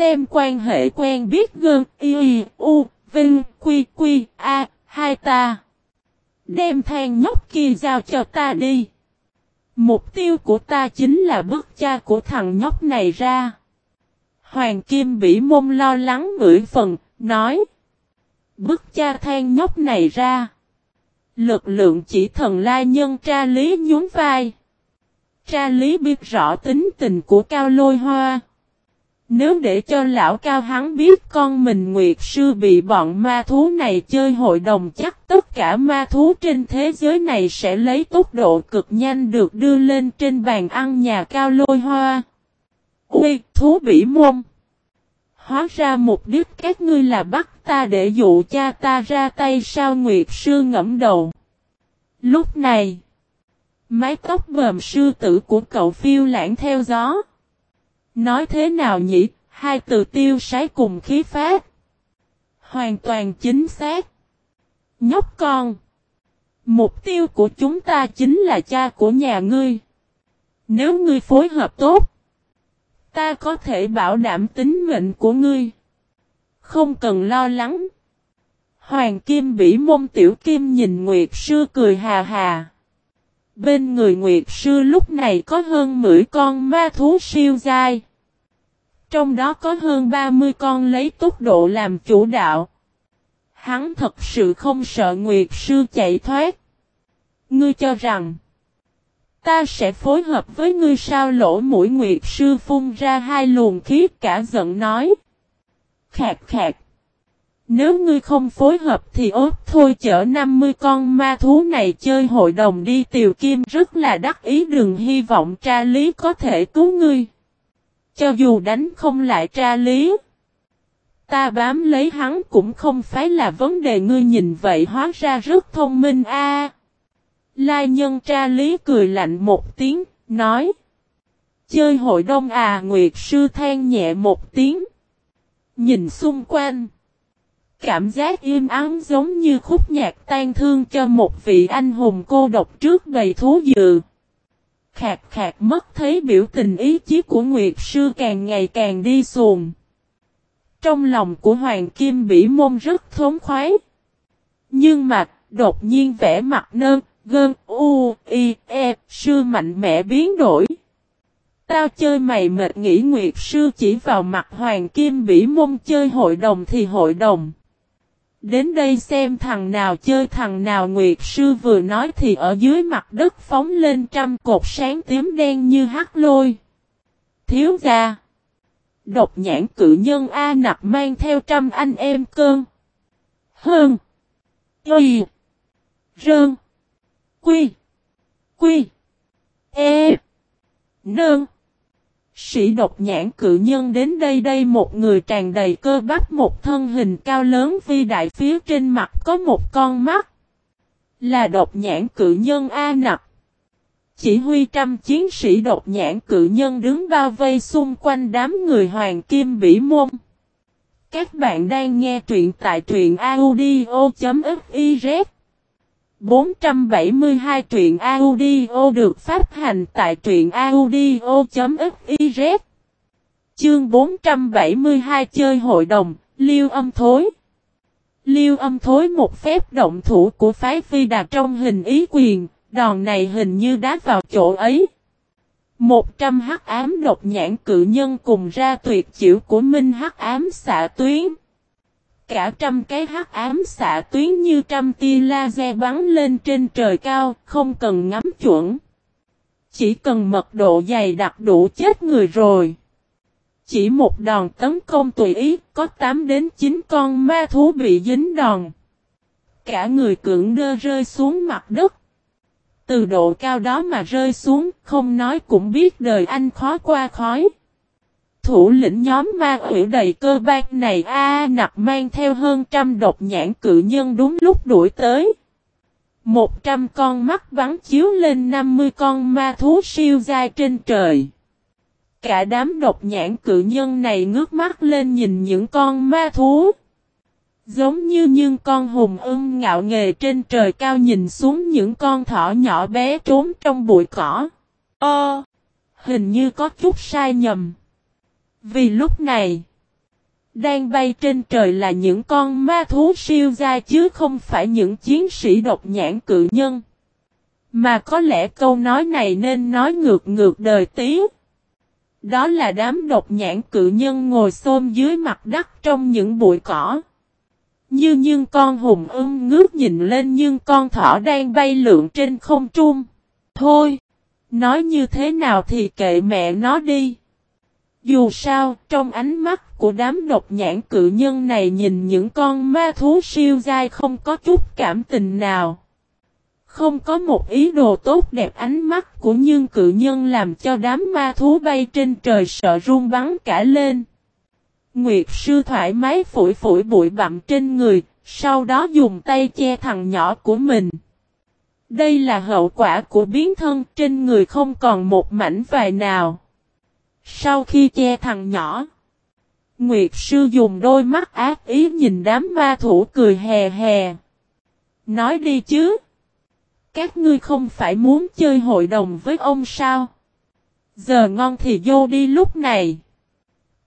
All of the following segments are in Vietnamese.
xem quan hệ quen biết gơn y u vinh quy quy a hai ta. Đem than nhóc kia giao cho ta đi. Mục tiêu của ta chính là bức cha của thằng nhóc này ra. Hoàng Kim bị mông lo lắng ngửi phần, nói. Bức cha than nhóc này ra. Lực lượng chỉ thần la nhân tra lý nhún vai. Tra lý biết rõ tính tình của Cao Lôi Hoa. Nếu để cho lão Cao hắn biết con mình Nguyệt Sư bị bọn ma thú này chơi hội đồng chắc tất cả ma thú trên thế giới này sẽ lấy tốc độ cực nhanh được đưa lên trên bàn ăn nhà Cao Lôi Hoa. Ui, thú bỉ môn. Hóa ra mục đích các ngươi là bắt ta để dụ cha ta ra tay sao Nguyệt Sư ngẫm đầu. Lúc này, mái tóc bờm sư tử của cậu phiêu lãng theo gió. Nói thế nào nhỉ, hai từ tiêu sái cùng khí phát. Hoàn toàn chính xác. Nhóc con. Mục tiêu của chúng ta chính là cha của nhà ngươi. Nếu ngươi phối hợp tốt, ta có thể bảo đảm tính mệnh của ngươi. Không cần lo lắng. Hoàng Kim bỉ môn tiểu kim nhìn Nguyệt Sư cười hà hà. Bên người Nguyệt Sư lúc này có hơn 10 con ma thú siêu dai. Trong đó có hơn 30 con lấy tốc độ làm chủ đạo. Hắn thật sự không sợ Nguyệt Sư chạy thoát. Ngươi cho rằng, ta sẽ phối hợp với ngươi sao lỗ mũi Nguyệt Sư phun ra hai luồng khí cả giận nói. Khạc khạc. Nếu ngươi không phối hợp thì ốp thôi chở 50 con ma thú này chơi hội đồng đi tiều kim rất là đắc ý đừng hy vọng tra lý có thể cứu ngươi. Cho dù đánh không lại tra lý. Ta bám lấy hắn cũng không phải là vấn đề ngươi nhìn vậy hóa ra rất thông minh a. Lai nhân tra lý cười lạnh một tiếng, nói. Chơi hội đông à Nguyệt sư than nhẹ một tiếng. Nhìn xung quanh. Cảm giác im ắng giống như khúc nhạc tan thương cho một vị anh hùng cô độc trước đầy thú dự. Khạc khạc mất thấy biểu tình ý chí của Nguyệt Sư càng ngày càng đi xuồng. Trong lòng của Hoàng Kim Bỉ Môn rất thốn khoái. Nhưng mà, đột nhiên vẻ mặt nơn, gơn, u, y, e, sư mạnh mẽ biến đổi. Tao chơi mày mệt nghĩ Nguyệt Sư chỉ vào mặt Hoàng Kim Bỉ Môn chơi hội đồng thì hội đồng. Đến đây xem thằng nào chơi thằng nào Nguyệt Sư vừa nói thì ở dưới mặt đất phóng lên trăm cột sáng tím đen như hắc lôi. Thiếu gia. Độc nhãn cự nhân A nặc mang theo trăm anh em cơn. Hơn. Y. Rơn. Quy. Quy. E. nương Sĩ độc nhãn cự nhân đến đây đây một người tràn đầy cơ bắp, một thân hình cao lớn vi đại phía trên mặt có một con mắt. Là độc nhãn cự nhân A nặc. Chỉ huy trăm chiến sĩ độc nhãn cự nhân đứng bao vây xung quanh đám người hoàng kim bỉ môn. Các bạn đang nghe truyện tại truyện audio.fif 472 truyện audio được phát hành tại truyện audio.fiz Chương 472 chơi hội đồng, liêu âm thối. Liêu âm thối một phép động thủ của phái phi đạt trong hình ý quyền, đòn này hình như đá vào chỗ ấy. Một trăm hắc ám độc nhãn cự nhân cùng ra tuyệt chiểu của minh hắc ám xạ tuyến cả trăm cái hắc ám xạ tuyến như trăm tia laser bắn lên trên trời cao, không cần ngắm chuẩn. Chỉ cần mật độ dày đặc đủ chết người rồi. Chỉ một đòn tấn công tùy ý, có 8 đến 9 con ma thú bị dính đòn. Cả người cưỡng đơ rơi xuống mặt đất. Từ độ cao đó mà rơi xuống, không nói cũng biết đời anh khó qua khói. Thủ lĩnh nhóm ma quỷ đầy cơ ban này a nặc mang theo hơn trăm độc nhãn cự nhân đúng lúc đuổi tới. Một trăm con mắt bắn chiếu lên 50 con ma thú siêu dai trên trời. Cả đám độc nhãn cự nhân này ngước mắt lên nhìn những con ma thú. Giống như những con hùng ưng ngạo nghề trên trời cao nhìn xuống những con thỏ nhỏ bé trốn trong bụi cỏ. Ơ! hình như có chút sai nhầm. Vì lúc này, Đang bay trên trời là những con ma thú siêu gia chứ không phải những chiến sĩ độc nhãn cự nhân. Mà có lẽ câu nói này nên nói ngược ngược đời tí. Đó là đám độc nhãn cự nhân ngồi xôm dưới mặt đất trong những bụi cỏ. Như nhưng con hùng ưng ngước nhìn lên nhưng con thỏ đang bay lượn trên không trung. Thôi, nói như thế nào thì kệ mẹ nó đi. Dù sao, trong ánh mắt của đám độc nhãn cự nhân này nhìn những con ma thú siêu dai không có chút cảm tình nào. Không có một ý đồ tốt đẹp ánh mắt của nhưng cự nhân làm cho đám ma thú bay trên trời sợ run bắn cả lên. Nguyệt sư thoải mái phủi phủi bụi bặm trên người, sau đó dùng tay che thằng nhỏ của mình. Đây là hậu quả của biến thân trên người không còn một mảnh vài nào. Sau khi che thằng nhỏ, Nguyệt sư dùng đôi mắt ác ý nhìn đám ma thủ cười hè hè. Nói đi chứ. Các ngươi không phải muốn chơi hội đồng với ông sao? Giờ ngon thì vô đi lúc này.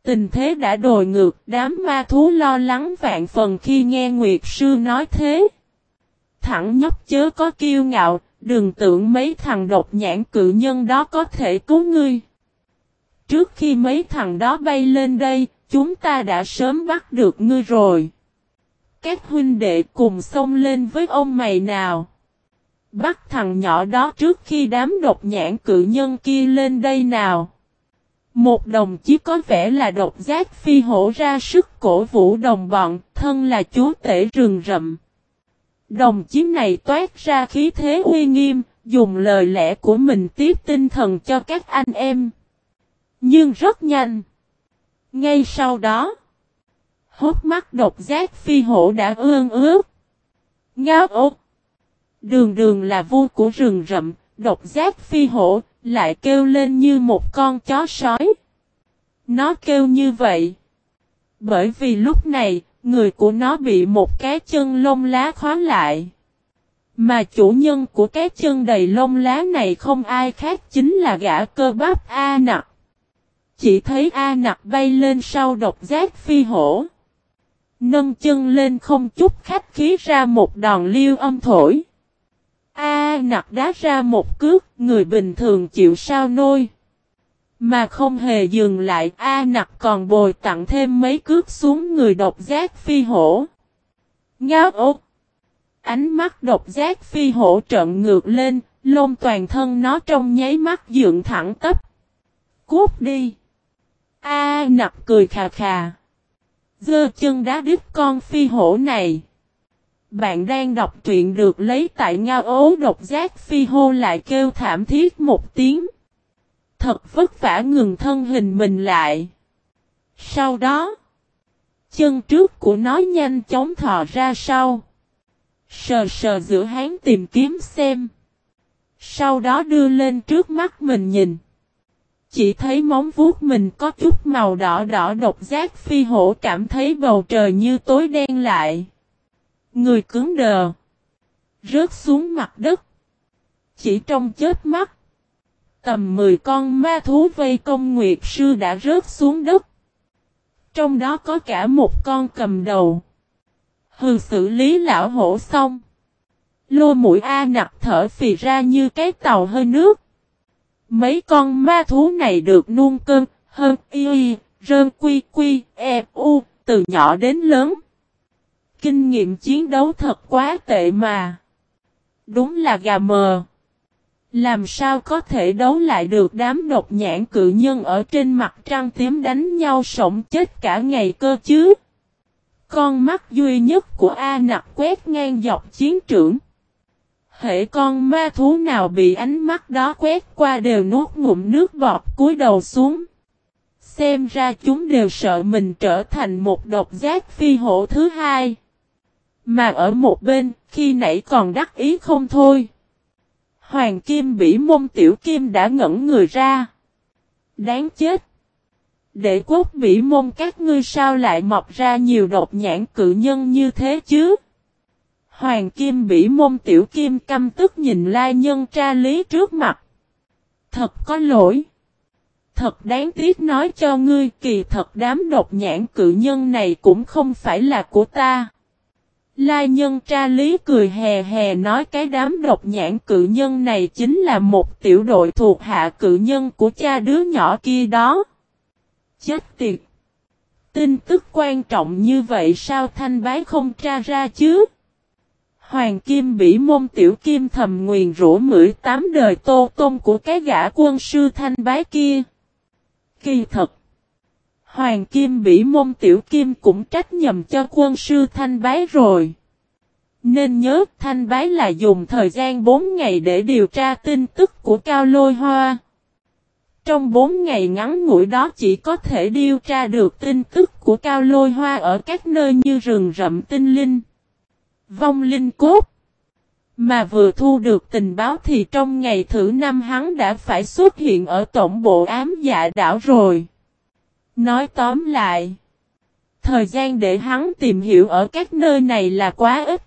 Tình thế đã đồi ngược, đám ma thú lo lắng vạn phần khi nghe Nguyệt Sư nói thế. Thẳng nhóc chớ có kiêu ngạo, đừng tưởng mấy thằng độc nhãn cự nhân đó có thể cứu ngươi. Trước khi mấy thằng đó bay lên đây, chúng ta đã sớm bắt được ngươi rồi. Các huynh đệ cùng xông lên với ông mày nào. Bắt thằng nhỏ đó trước khi đám độc nhãn cự nhân kia lên đây nào. Một đồng chí có vẻ là độc giác phi hổ ra sức cổ vũ đồng bọn, thân là chúa tể rừng rậm. Đồng chí này toát ra khí thế uy nghiêm, dùng lời lẽ của mình tiếp tinh thần cho các anh em. Nhưng rất nhanh. Ngay sau đó, hốt mắt độc giác phi hổ đã ương ướt. Ngáo ốc. Đường đường là vua của rừng rậm, độc giác phi hổ, lại kêu lên như một con chó sói. Nó kêu như vậy. Bởi vì lúc này, người của nó bị một cái chân lông lá khóa lại. Mà chủ nhân của cái chân đầy lông lá này không ai khác chính là gã cơ bắp A nặc. Chỉ thấy A nặc bay lên sau độc giác phi hổ. Nâng chân lên không chút khách khí ra một đòn liêu âm thổi. A nặc đá ra một cước, người bình thường chịu sao nôi. Mà không hề dừng lại, A nặc còn bồi tặng thêm mấy cước xuống người độc giác phi hổ. Ngáo ốc! Ánh mắt độc giác phi hổ trợn ngược lên, lông toàn thân nó trong nháy mắt dựng thẳng tấp. Cút đi! A nặc cười khà khà. Dơ chân đá đứt con phi hổ này. Bạn đang đọc truyện được lấy tại ngao ố độc giác phi hô lại kêu thảm thiết một tiếng. Thật vất vả ngừng thân hình mình lại. Sau đó, chân trước của nó nhanh chóng thò ra sau. Sờ sờ giữa hán tìm kiếm xem. Sau đó đưa lên trước mắt mình nhìn. Chỉ thấy móng vuốt mình có chút màu đỏ đỏ độc giác phi hổ cảm thấy bầu trời như tối đen lại. Người cứng đờ. Rớt xuống mặt đất. Chỉ trong chết mắt. Tầm 10 con ma thú vây công Nguyệt Sư đã rớt xuống đất. Trong đó có cả một con cầm đầu. Hừ, xử lý lão hổ xong. Lô mũi A nặc thở phì ra như cái tàu hơi nước. Mấy con ma thú này được nuông cơn, hơn y, rơn quy quy, e u, từ nhỏ đến lớn. Kinh nghiệm chiến đấu thật quá tệ mà. Đúng là gà mờ. Làm sao có thể đấu lại được đám độc nhãn cự nhân ở trên mặt trăng tím đánh nhau sổng chết cả ngày cơ chứ? Con mắt duy nhất của A nặc quét ngang dọc chiến trưởng thể con ma thú nào bị ánh mắt đó quét qua đều nuốt ngụm nước bọt cúi đầu xuống. Xem ra chúng đều sợ mình trở thành một độc giác phi hổ thứ hai. Mà ở một bên, khi nãy còn đắc ý không thôi. Hoàng Kim bị mông tiểu kim đã ngẩn người ra. Đáng chết. Để quốc bị mông các ngươi sao lại mọc ra nhiều độc nhãn cự nhân như thế chứ? Hoàng Kim bị Môn tiểu kim căm tức nhìn lai nhân tra lý trước mặt. Thật có lỗi. Thật đáng tiếc nói cho ngươi, kỳ thật đám độc nhãn cự nhân này cũng không phải là của ta. Lai nhân tra lý cười hè hè nói cái đám độc nhãn cự nhân này chính là một tiểu đội thuộc hạ cự nhân của cha đứa nhỏ kia đó. Chết tiệt! Tin tức quan trọng như vậy sao thanh bái không tra ra chứ? Hoàng Kim bị môn tiểu kim thầm nguyền rủa mưỡi tám đời tô tôn của cái gã quân sư thanh bái kia. Kỳ thật! Hoàng Kim bị môn tiểu kim cũng trách nhầm cho quân sư thanh bái rồi. Nên nhớ thanh bái là dùng thời gian 4 ngày để điều tra tin tức của Cao Lôi Hoa. Trong 4 ngày ngắn ngủi đó chỉ có thể điều tra được tin tức của Cao Lôi Hoa ở các nơi như rừng rậm tinh linh, vong linh cốt. Mà vừa thu được tình báo thì trong ngày thứ năm hắn đã phải xuất hiện ở tổng bộ ám dạ đảo rồi. Nói tóm lại, thời gian để hắn tìm hiểu ở các nơi này là quá ít.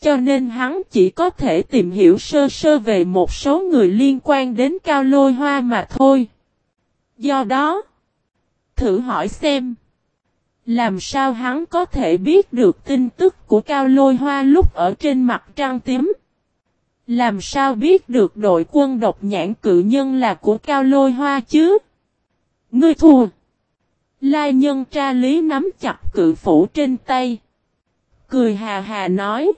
Cho nên hắn chỉ có thể tìm hiểu sơ sơ về một số người liên quan đến cao lôi hoa mà thôi. Do đó, thử hỏi xem, làm sao hắn có thể biết được tin tức của cao lôi hoa lúc ở trên mặt trăng tím? Làm sao biết được đội quân độc nhãn cự nhân là của cao lôi hoa chứ? Ngươi thua! Lai nhân tra lý nắm chặt cự phủ trên tay. Cười hà hà nói.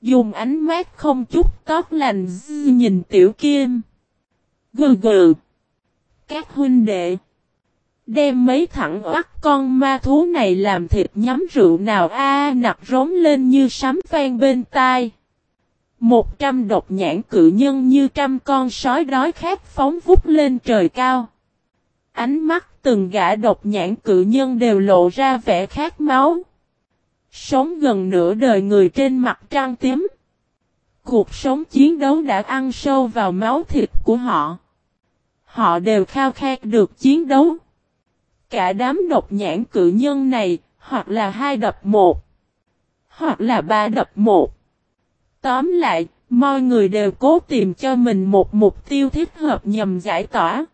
Dùng ánh mắt không chút tót lành, nhìn tiểu kim. Gừ gừ. Các huynh đệ. Đem mấy thẳng bắt con ma thú này làm thịt nhắm rượu nào a, nặc rống lên như sấm vang bên tai. Một trăm độc nhãn cự nhân như trăm con sói đói khát phóng vút lên trời cao. Ánh mắt từng gã độc nhãn cự nhân đều lộ ra vẻ khát máu. Sống gần nửa đời người trên mặt trăng tím. Cuộc sống chiến đấu đã ăn sâu vào máu thịt của họ. Họ đều khao khát được chiến đấu. Cả đám độc nhãn cự nhân này, hoặc là hai đập một, hoặc là ba đập một. Tóm lại, mọi người đều cố tìm cho mình một mục tiêu thích hợp nhằm giải tỏa.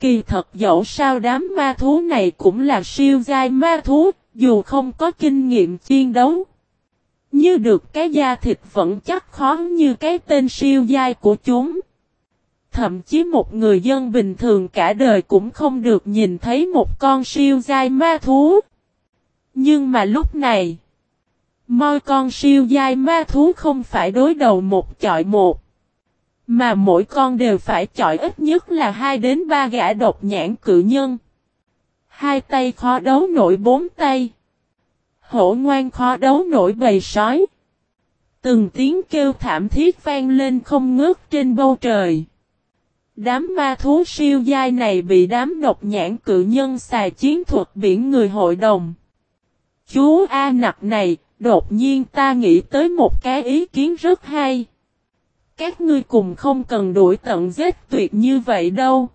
Kỳ thật dẫu sao đám ma thú này cũng là siêu giai ma thú, dù không có kinh nghiệm chiến đấu. Như được cái da thịt vẫn chắc khó như cái tên siêu giai của chúng. Thậm chí một người dân bình thường cả đời cũng không được nhìn thấy một con siêu giai ma thú. Nhưng mà lúc này, mỗi con siêu giai ma thú không phải đối đầu một chọi một. Mà mỗi con đều phải chọi ít nhất là hai đến ba gã độc nhãn cự nhân. Hai tay khó đấu nổi bốn tay. Hổ ngoan khó đấu nổi bầy sói. Từng tiếng kêu thảm thiết vang lên không ngớt trên bầu trời. Đám ma thú siêu dai này bị đám độc nhãn cự nhân xài chiến thuật biển người hội đồng. Chú A nặc này, đột nhiên ta nghĩ tới một cái ý kiến rất hay. Các ngươi cùng không cần đuổi tận giết tuyệt như vậy đâu.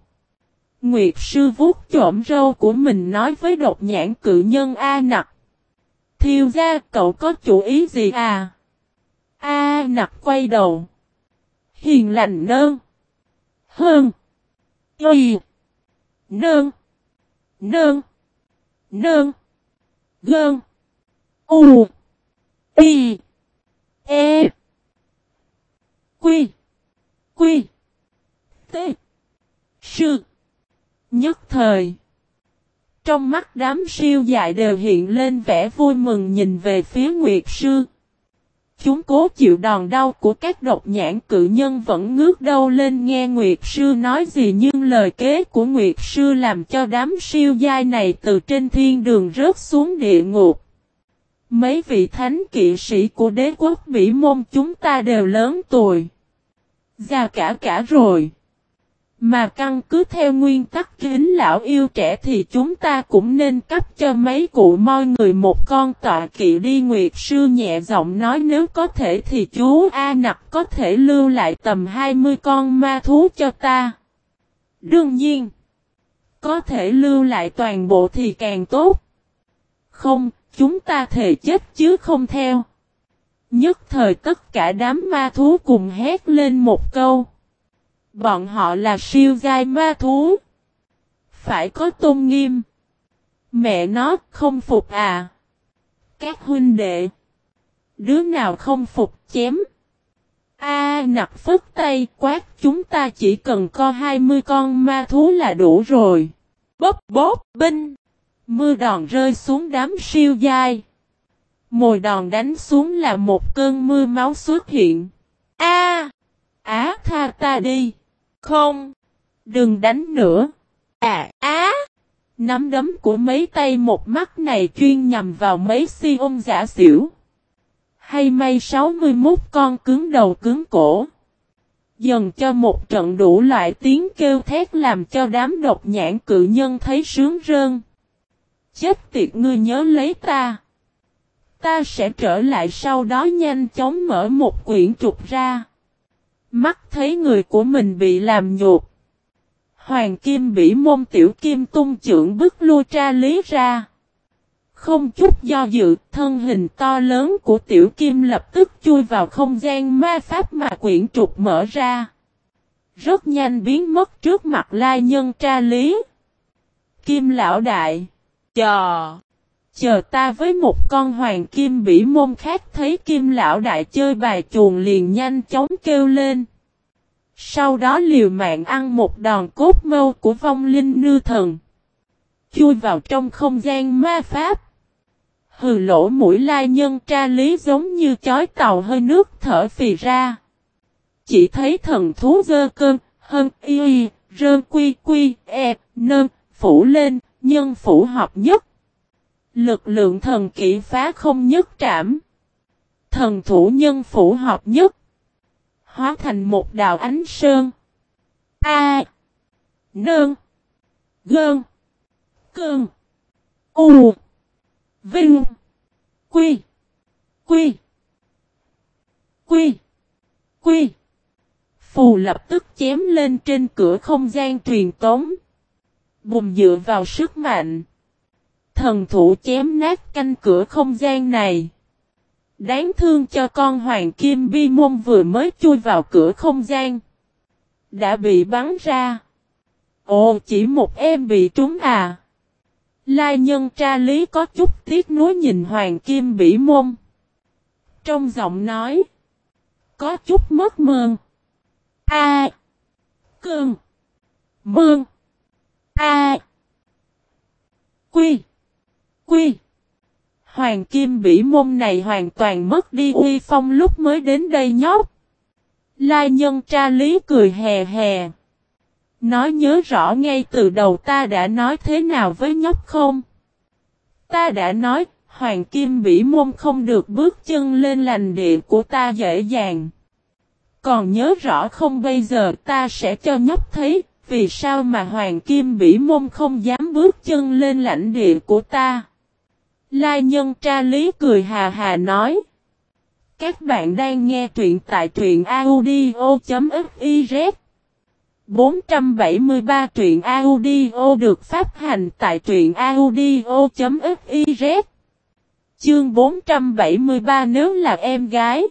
Nguyệt sư vuốt trộm râu của mình nói với độc nhãn cự nhân A nặc. Thiêu ra cậu có chủ ý gì à? A nặc quay đầu. Hiền lành nơn. Hơn. Y. Nơn. Nơn. Nơn. Gơn. U. Y. E. Quy. Quy. T. Sư. Nhất thời. Trong mắt đám siêu dại đều hiện lên vẻ vui mừng nhìn về phía Nguyệt Sư. Chúng cố chịu đòn đau của các độc nhãn cự nhân vẫn ngước đầu lên nghe Nguyệt Sư nói gì nhưng lời kế của Nguyệt Sư làm cho đám siêu giai này từ trên thiên đường rớt xuống địa ngục. Mấy vị thánh kỵ sĩ của đế quốc Bỉ môn chúng ta đều lớn tuổi. Già cả cả rồi. Mà căn cứ theo nguyên tắc kính lão yêu trẻ thì chúng ta cũng nên cấp cho mấy cụ moi người một con tọa kỵ đi Nguyệt Sư nhẹ giọng nói nếu có thể thì chú A nặc có thể lưu lại tầm 20 con ma thú cho ta. Đương nhiên, có thể lưu lại toàn bộ thì càng tốt. Không, chúng ta thể chết chứ không theo. Nhất thời tất cả đám ma thú cùng hét lên một câu. Bọn họ là siêu giai ma thú. Phải có tôn nghiêm. Mẹ nó không phục à. Các huynh đệ. Đứa nào không phục chém. A nặc phất tay quát chúng ta chỉ cần co 20 con ma thú là đủ rồi. Bóp bóp binh. Mưa đòn rơi xuống đám siêu dai. Mồi đòn đánh xuống là một cơn mưa máu xuất hiện. A, Á tha ta đi. Không. Đừng đánh nữa. À á. Nắm đấm của mấy tay một mắt này chuyên nhằm vào mấy si ôn giả xỉu. Hay may 61 con cứng đầu cứng cổ. Dần cho một trận đủ loại tiếng kêu thét làm cho đám độc nhãn cự nhân thấy sướng rơn. Chết tiệt ngươi nhớ lấy ta. Ta sẽ trở lại sau đó nhanh chóng mở một quyển trục ra. Mắt thấy người của mình bị làm nhột. Hoàng kim bị môn tiểu kim tung trưởng bức lui tra lý ra. Không chút do dự, thân hình to lớn của tiểu kim lập tức chui vào không gian ma pháp mà quyển trục mở ra. Rất nhanh biến mất trước mặt lai nhân tra lý. Kim lão đại. Chờ. Chờ ta với một con hoàng kim bỉ môn khác thấy kim lão đại chơi bài chuồng liền nhanh chóng kêu lên. Sau đó liều mạng ăn một đòn cốt mâu của vong linh nư thần. Chui vào trong không gian ma pháp. Hừ lỗ mũi lai nhân tra lý giống như chói tàu hơi nước thở phì ra. Chỉ thấy thần thú dơ cơm hân y, rơn quy quy, e, nơm, phủ lên, nhân phủ hợp nhất. Lực lượng thần kỹ phá không nhất trảm. Thần thủ nhân phủ hợp nhất. Hóa thành một đạo ánh sơn. A. Nương. Gơn. Cơn. U. Vinh. Quy. Quy. Quy. Quy. Phù lập tức chém lên trên cửa không gian truyền tống. Bùm dựa vào sức mạnh. Thần thủ chém nát canh cửa không gian này. Đáng thương cho con hoàng kim bi môn vừa mới chui vào cửa không gian. Đã bị bắn ra. Ồ, chỉ một em bị trúng à. Lai nhân tra lý có chút tiếc nuối nhìn hoàng kim bỉ môn. Trong giọng nói. Có chút mất mường. A. cường Mương. A. Quy. Quy. Hoàng kim bỉ môn này hoàn toàn mất đi uy phong lúc mới đến đây nhóc. Lai nhân tra lý cười hè hè. Nói nhớ rõ ngay từ đầu ta đã nói thế nào với nhóc không? Ta đã nói, Hoàng Kim Bỉ Môn không được bước chân lên lành địa của ta dễ dàng. Còn nhớ rõ không bây giờ ta sẽ cho nhóc thấy, vì sao mà Hoàng Kim Bỉ Môn không dám bước chân lên lãnh địa của ta. Lai nhân tra lý cười hà hà nói. Các bạn đang nghe truyện tại truyện audio.fiz 473 truyện audio được phát hành tại truyện audio.fiz Chương 473 nếu là em gái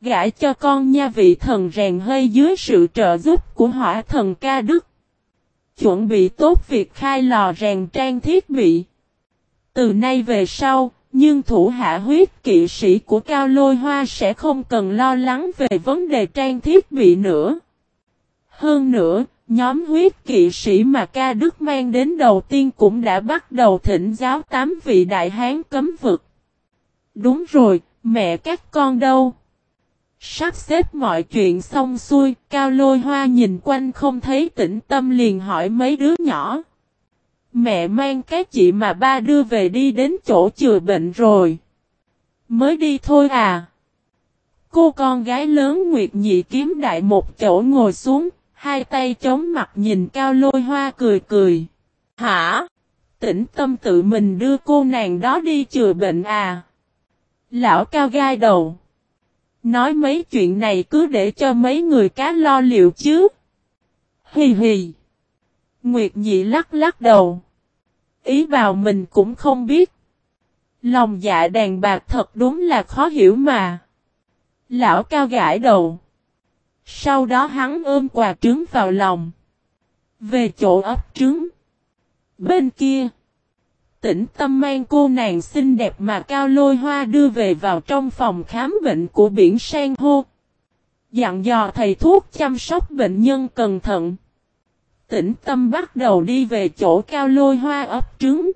Gãi cho con nha vị thần rèn hơi dưới sự trợ giúp của hỏa thần ca đức. Chuẩn bị tốt việc khai lò rèn trang thiết bị. Từ nay về sau, nhưng thủ hạ huyết kỵ sĩ của Cao Lôi Hoa sẽ không cần lo lắng về vấn đề trang thiết bị nữa. Hơn nữa, nhóm huyết kỵ sĩ mà ca đức mang đến đầu tiên cũng đã bắt đầu thỉnh giáo tám vị đại hán cấm vực. Đúng rồi, mẹ các con đâu? Sắp xếp mọi chuyện xong xuôi, cao lôi hoa nhìn quanh không thấy tĩnh tâm liền hỏi mấy đứa nhỏ. Mẹ mang cái chị mà ba đưa về đi đến chỗ chữa bệnh rồi. Mới đi thôi à. Cô con gái lớn Nguyệt Nhị kiếm đại một chỗ ngồi xuống, Hai tay chống mặt nhìn cao lôi hoa cười cười. Hả? Tĩnh tâm tự mình đưa cô nàng đó đi chữa bệnh à? Lão cao gai đầu. Nói mấy chuyện này cứ để cho mấy người cá lo liệu chứ. Hì hì. Nguyệt nhị lắc lắc đầu. Ý vào mình cũng không biết. Lòng dạ đàn bạc thật đúng là khó hiểu mà. Lão cao gãi đầu. Sau đó hắn ôm quà trứng vào lòng. Về chỗ ấp trứng. Bên kia. Tĩnh tâm mang cô nàng xinh đẹp mà cao lôi hoa đưa về vào trong phòng khám bệnh của biển sang hô. Dặn dò thầy thuốc chăm sóc bệnh nhân cẩn thận. Tĩnh tâm bắt đầu đi về chỗ cao lôi hoa ấp trứng.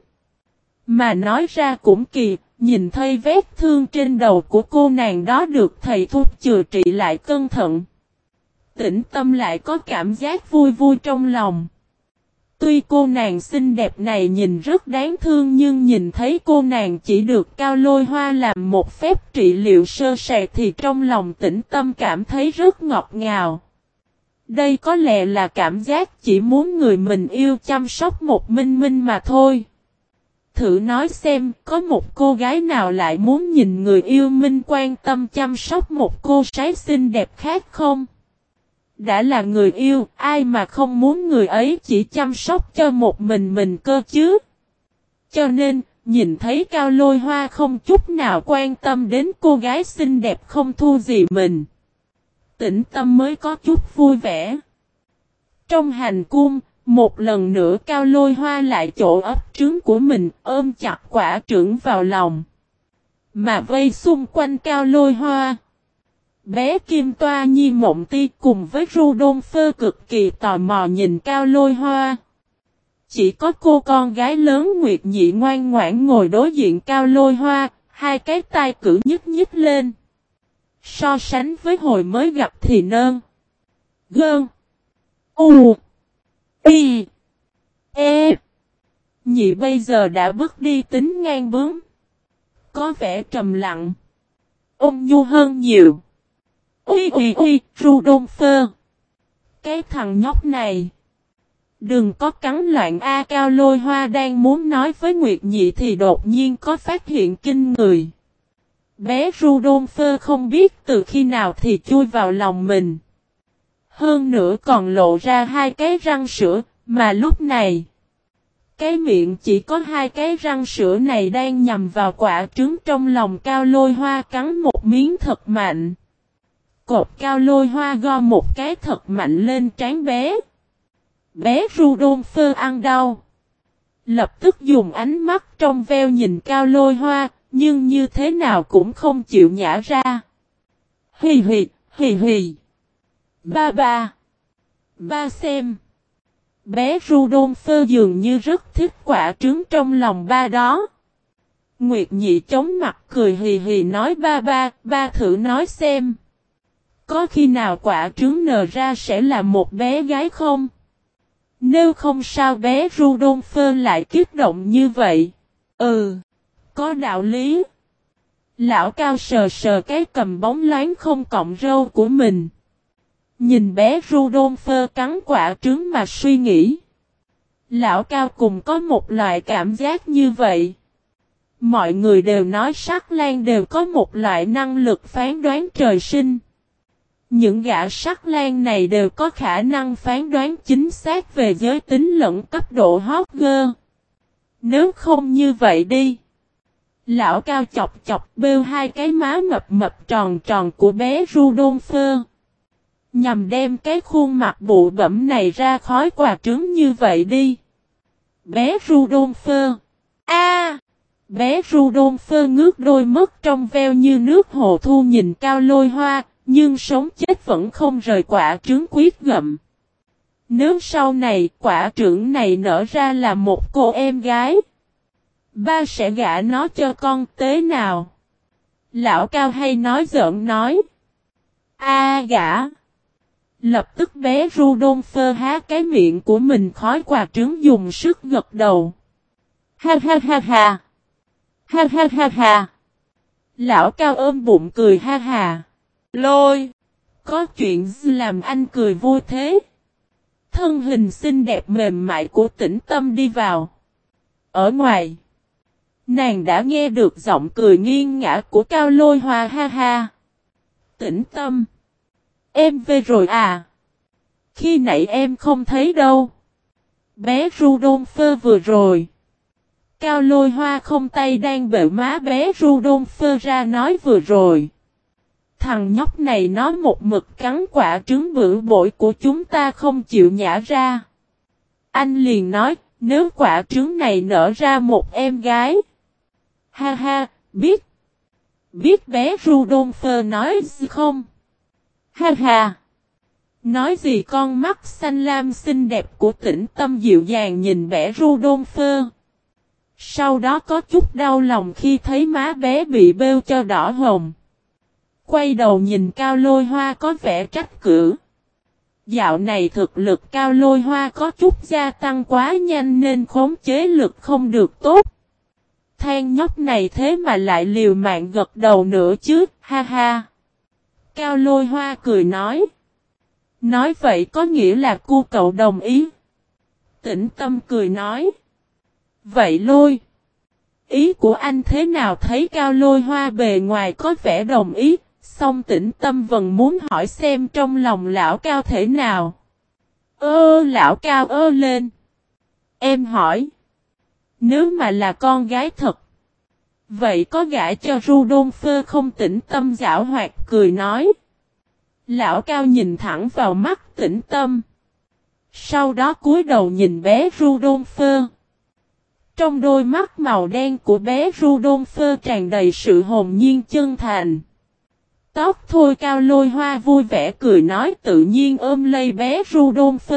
Mà nói ra cũng kỳ, nhìn thấy vết thương trên đầu của cô nàng đó được thầy thuốc chữa trị lại cẩn thận. Tĩnh tâm lại có cảm giác vui vui trong lòng. Tuy cô nàng xinh đẹp này nhìn rất đáng thương nhưng nhìn thấy cô nàng chỉ được cao lôi hoa làm một phép trị liệu sơ sài thì trong lòng tĩnh tâm cảm thấy rất ngọt ngào. Đây có lẽ là cảm giác chỉ muốn người mình yêu chăm sóc một minh minh mà thôi. Thử nói xem có một cô gái nào lại muốn nhìn người yêu minh quan tâm chăm sóc một cô sái xinh đẹp khác không? Đã là người yêu, ai mà không muốn người ấy chỉ chăm sóc cho một mình mình cơ chứ? Cho nên, nhìn thấy cao lôi hoa không chút nào quan tâm đến cô gái xinh đẹp không thu gì mình. Tĩnh tâm mới có chút vui vẻ. Trong hành cung, một lần nữa cao lôi hoa lại chỗ ấp trứng của mình ôm chặt quả trưởng vào lòng. Mà vây xung quanh cao lôi hoa. Bé Kim Toa Nhi Mộng Ti cùng với Rudolfo cực kỳ tò mò nhìn cao lôi hoa. Chỉ có cô con gái lớn Nguyệt Nhị ngoan ngoãn ngồi đối diện cao lôi hoa, hai cái tay cử nhức nhức lên. So sánh với hồi mới gặp thì nơn. Gơn. U. Y. E. Nhị bây giờ đã bước đi tính ngang bướng. Có vẻ trầm lặng. Ôm nhu hơn nhiều. Ui ui ui, Rudolfo. Cái thằng nhóc này. Đừng có cắn loạn A Cao lôi hoa đang muốn nói với Nguyệt Nhị thì đột nhiên có phát hiện kinh người. Bé Rudolfo không biết từ khi nào thì chui vào lòng mình. Hơn nữa còn lộ ra hai cái răng sữa, mà lúc này, cái miệng chỉ có hai cái răng sữa này đang nhằm vào quả trứng trong lòng cao lôi hoa cắn một miếng thật mạnh. Cột cao lôi hoa gom một cái thật mạnh lên trán bé. Bé Rudolfo ăn đau. Lập tức dùng ánh mắt trong veo nhìn cao lôi hoa, nhưng như thế nào cũng không chịu nhả ra. Hì hì, hì hì. Ba ba. Ba xem. Bé Rudolfo dường như rất thích quả trứng trong lòng ba đó. Nguyệt nhị chống mặt cười hì hì nói ba ba, ba thử nói xem. Có khi nào quả trứng nở ra sẽ là một bé gái không? Nếu không sao bé Rudolfo lại kích động như vậy? Ừ, có đạo lý. Lão cao sờ sờ cái cầm bóng loáng không cọng râu của mình. Nhìn bé Rudolfo cắn quả trứng mà suy nghĩ. Lão cao cùng có một loại cảm giác như vậy. Mọi người đều nói sắc lan đều có một loại năng lực phán đoán trời sinh. Những gã sắc lan này đều có khả năng phán đoán chính xác về giới tính lẫn cấp độ hot girl. Nếu không như vậy đi. Lão cao chọc chọc bêu hai cái má mập mập tròn tròn của bé Rudolfo. Nhằm đem cái khuôn mặt bụ bẩm này ra khói quà trứng như vậy đi. Bé Rudolfo. A! bé Rudolfo ngước đôi mắt trong veo như nước hồ thu nhìn cao lôi hoa, nhưng sống chết vẫn không rời quả trứng quyết gậm. Nếu sau này quả trưởng này nở ra là một cô em gái. Ba sẽ gả nó cho con tế nào. Lão cao hay nói giỡn nói. A gả. Lập tức bé Rudolfo há cái miệng của mình khói quà trứng dùng sức gật đầu. Ha ha ha ha. Ha ha ha ha. Lão cao ôm bụng cười ha ha. Lôi. Có chuyện làm anh cười vui thế. Thân hình xinh đẹp mềm mại của tĩnh tâm đi vào. Ở ngoài. Nàng đã nghe được giọng cười nghiêng ngã của cao lôi hoa ha ha. Tĩnh tâm. Em về rồi à? Khi nãy em không thấy đâu. Bé Rudolfo vừa rồi. Cao lôi hoa không tay đang bệ má bé Rudolfo ra nói vừa rồi. thằng nhóc này nó một mực cắn quả trứng bự bội của chúng ta không chịu nhả ra. Anh liền nói, nếu quả trứng này nở ra một em gái. Ha ha, biết. Biết bé Rudolph nói gì không? Ha ha. Nói gì con mắt xanh lam xinh đẹp của tỉnh tâm dịu dàng nhìn bé Rudolph. Sau đó có chút đau lòng khi thấy má bé bị bêu cho đỏ hồng. Quay đầu nhìn cao lôi hoa có vẻ trách cử. Dạo này thực lực cao lôi hoa có chút gia tăng quá nhanh nên khống chế lực không được tốt. Than nhóc này thế mà lại liều mạng gật đầu nữa chứ, ha ha. Cao lôi hoa cười nói. Nói vậy có nghĩa là cu cậu đồng ý. Tĩnh tâm cười nói. Vậy lôi. Ý của anh thế nào thấy cao lôi hoa bề ngoài có vẻ đồng ý, Song tĩnh tâm vẫn muốn hỏi xem trong lòng lão cao thế nào. Ơ lão cao ơ lên. Em hỏi. Nếu mà là con gái thật. Vậy có gã cho Rudolph không tĩnh tâm giảo hoạt cười nói. Lão cao nhìn thẳng vào mắt tĩnh tâm. Sau đó cúi đầu nhìn bé Rudolph. Trong đôi mắt màu đen của bé Rudolph tràn đầy sự hồn nhiên chân thành. Tóc thôi cao lôi hoa vui vẻ cười nói tự nhiên ôm lấy bé Rudolph.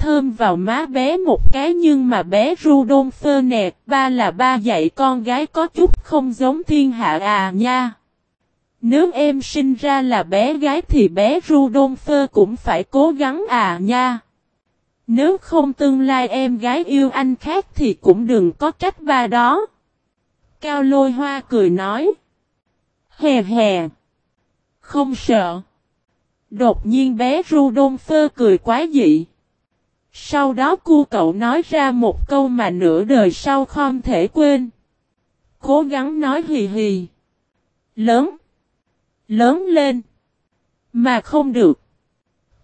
Thơm vào má bé một cái nhưng mà bé Rudolfo nè, ba là ba dạy con gái có chút không giống thiên hạ à nha. Nếu em sinh ra là bé gái thì bé Rudolfo cũng phải cố gắng à nha. Nếu không tương lai em gái yêu anh khác thì cũng đừng có trách ba đó. Cao lôi hoa cười nói. Hè hè. Không sợ. Đột nhiên bé Rudolfo cười quá dị. Sau đó cu cậu nói ra một câu mà nửa đời sau không thể quên. Cố gắng nói hì hì. Lớn. Lớn lên. Mà không được.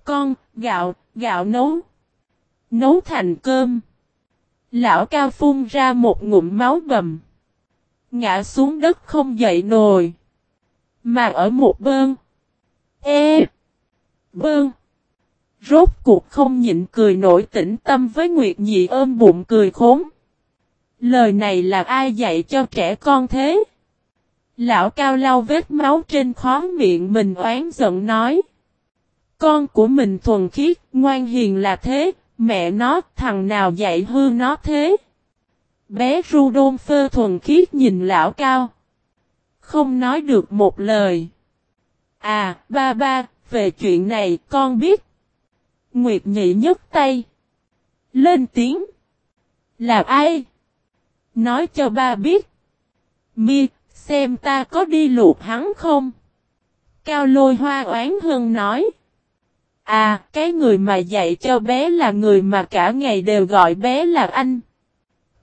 Con, gạo, gạo nấu. Nấu thành cơm. Lão cao phun ra một ngụm máu bầm. Ngã xuống đất không dậy nồi. Mà ở một bơn. Ê! Bơn! Rốt cuộc không nhịn cười nổi tĩnh tâm với Nguyệt Nhị ôm bụng cười khốn. Lời này là ai dạy cho trẻ con thế? Lão cao lau vết máu trên khó miệng mình oán giận nói. Con của mình thuần khiết, ngoan hiền là thế, mẹ nó, thằng nào dạy hư nó thế? Bé Rudolfo thuần khiết nhìn lão cao. Không nói được một lời. À, ba ba, về chuyện này con biết. Nguyệt nhị nhấc tay. Lên tiếng. Là ai? Nói cho ba biết. Mi, xem ta có đi luộc hắn không? Cao lôi hoa oán hơn nói. À, cái người mà dạy cho bé là người mà cả ngày đều gọi bé là anh.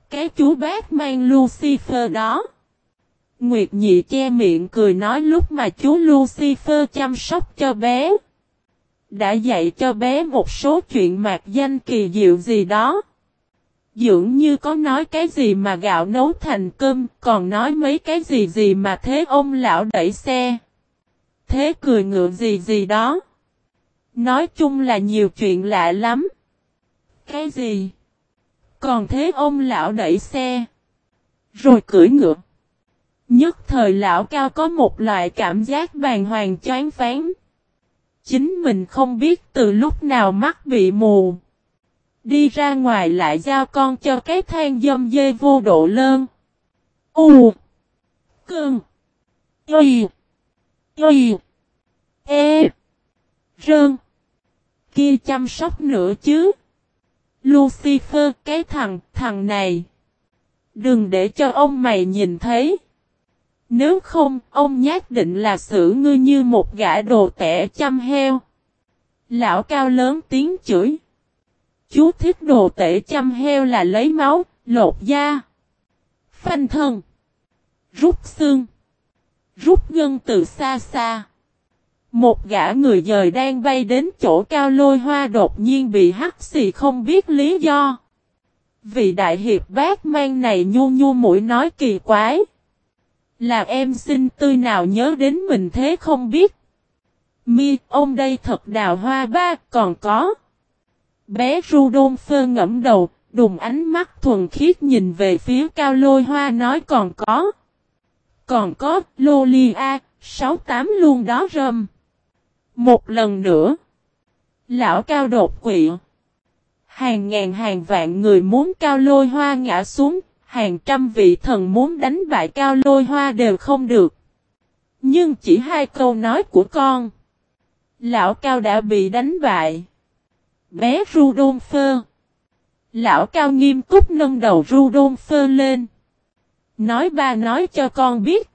Cái chú bác mang Lucifer đó. Nguyệt Nhị che miệng cười nói lúc mà chú Lucifer chăm sóc cho bé. Đã dạy cho bé một số chuyện mạc danh kỳ diệu gì đó. Dường như có nói cái gì mà gạo nấu thành cơm, còn nói mấy cái gì gì mà thế ông lão đẩy xe. Thế cười ngượng gì gì đó. Nói chung là nhiều chuyện lạ lắm. Cái gì? Còn thế ông lão đẩy xe. Rồi cưỡi ngựa. Nhất thời lão cao có một loại cảm giác bàng hoàng choáng phán. Chính mình không biết từ lúc nào mắt bị mù. Đi ra ngoài lại giao con cho cái than dâm dê vô độ lơn. U. cưng Y. Y. E. Rơn. Kia chăm sóc nữa chứ. Lucifer cái thằng, thằng này. Đừng để cho ông mày nhìn thấy. Nếu không, ông nhát định là xử ngươi như một gã đồ tẻ chăm heo. Lão cao lớn tiếng chửi. Chú thích đồ tể chăm heo là lấy máu, lột da, phanh thân, rút xương, rút gân từ xa xa. Một gã người dời đang bay đến chỗ cao lôi hoa đột nhiên bị hắt xì không biết lý do. Vị đại hiệp bác mang này nhu nhu mũi nói kỳ quái. Là em xin tươi nào nhớ đến mình thế không biết. Mi, ông đây thật đào hoa ba, còn có. Bé Rudolfo ngẫm đầu, đùng ánh mắt thuần khiết nhìn về phía cao lôi hoa nói còn có. Còn có, Lolia, sáu tám luôn đó râm. Một lần nữa. Lão cao đột quỵ. Hàng ngàn hàng vạn người muốn cao lôi hoa ngã xuống, hàng trăm vị thần muốn đánh bại cao lôi hoa đều không được. Nhưng chỉ hai câu nói của con. Lão cao đã bị đánh bại. Bé Rudolfo. Lão cao nghiêm túc nâng đầu Rudolfo lên. Nói ba nói cho con biết.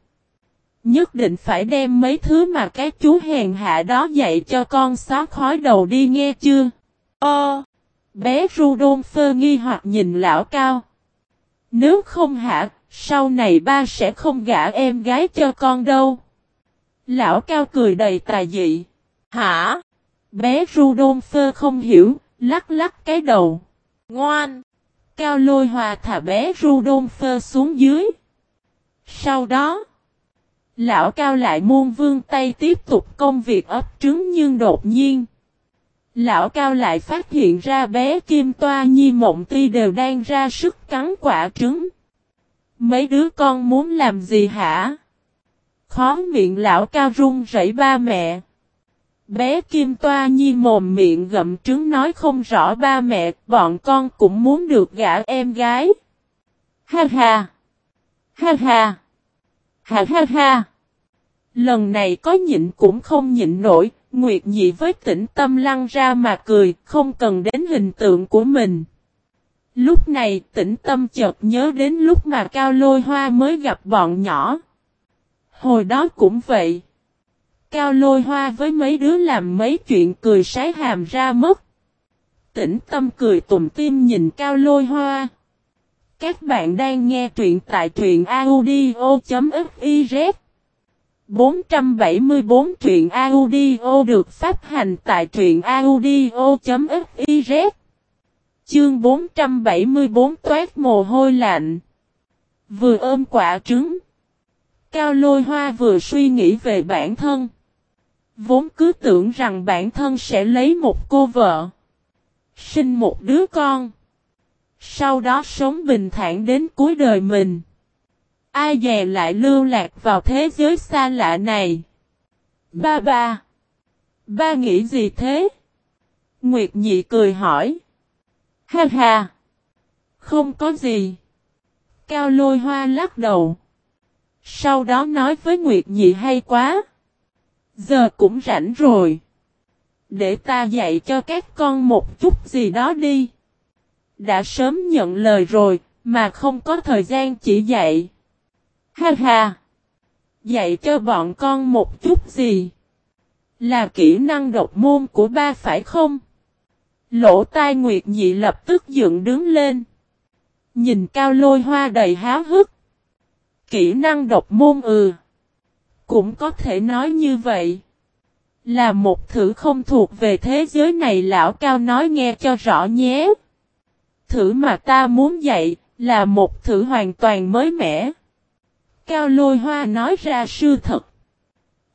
Nhất định phải đem mấy thứ mà cái chú hèn hạ đó dạy cho con xóa khói đầu đi nghe chưa? Ơ! bé Rudolfo nghi hoặc nhìn lão cao. Nếu không hả, sau này ba sẽ không gả em gái cho con đâu. Lão cao cười đầy tà dị. Hả? Bé Rudolfo không hiểu, lắc lắc cái đầu. Ngoan! Cao lôi hòa thả bé Rudolfo xuống dưới. Sau đó, lão cao lại muôn vương tay tiếp tục công việc ấp trứng nhưng đột nhiên. Lão cao lại phát hiện ra bé Kim Toa Nhi Mộng Ti đều đang ra sức cắn quả trứng. Mấy đứa con muốn làm gì hả? Khó miệng lão cao run rẩy ba mẹ. Bé Kim Toa Nhi mồm miệng gậm trứng nói không rõ ba mẹ, bọn con cũng muốn được gả em gái. Ha ha! Ha ha! Ha ha ha! Lần này có nhịn cũng không nhịn nổi, Nguyệt Nhị với tĩnh tâm lăn ra mà cười, không cần đến hình tượng của mình. Lúc này tĩnh tâm chợt nhớ đến lúc mà Cao Lôi Hoa mới gặp bọn nhỏ. Hồi đó cũng vậy. Cao Lôi Hoa với mấy đứa làm mấy chuyện cười sái hàm ra mất. Tĩnh tâm cười tùm tim nhìn Cao Lôi Hoa. Các bạn đang nghe truyện tại truyện audio.fif 474 truyện audio được phát hành tại truyện audio.fiz Chương 474 toát mồ hôi lạnh. Vừa ôm quả trứng. Cao lôi hoa vừa suy nghĩ về bản thân. Vốn cứ tưởng rằng bản thân sẽ lấy một cô vợ, Sinh một đứa con, Sau đó sống bình thản đến cuối đời mình. Ai dè lại lưu lạc vào thế giới xa lạ này. Ba ba. Ba nghĩ gì thế? Nguyệt nhị cười hỏi. Ha ha. Không có gì. Cao lôi hoa lắc đầu. Sau đó nói với Nguyệt nhị hay quá. Giờ cũng rảnh rồi. Để ta dạy cho các con một chút gì đó đi. Đã sớm nhận lời rồi, mà không có thời gian chỉ dạy. Ha ha! Dạy cho bọn con một chút gì? Là kỹ năng độc môn của ba phải không? Lỗ tai Nguyệt Nhị lập tức dựng đứng lên. Nhìn cao lôi hoa đầy háo hức. Kỹ năng độc môn ừ. Cũng có thể nói như vậy. Là một thử không thuộc về thế giới này lão cao nói nghe cho rõ nhé. Thử mà ta muốn dạy là một thử hoàn toàn mới mẻ. Cao lôi hoa nói ra sư thật.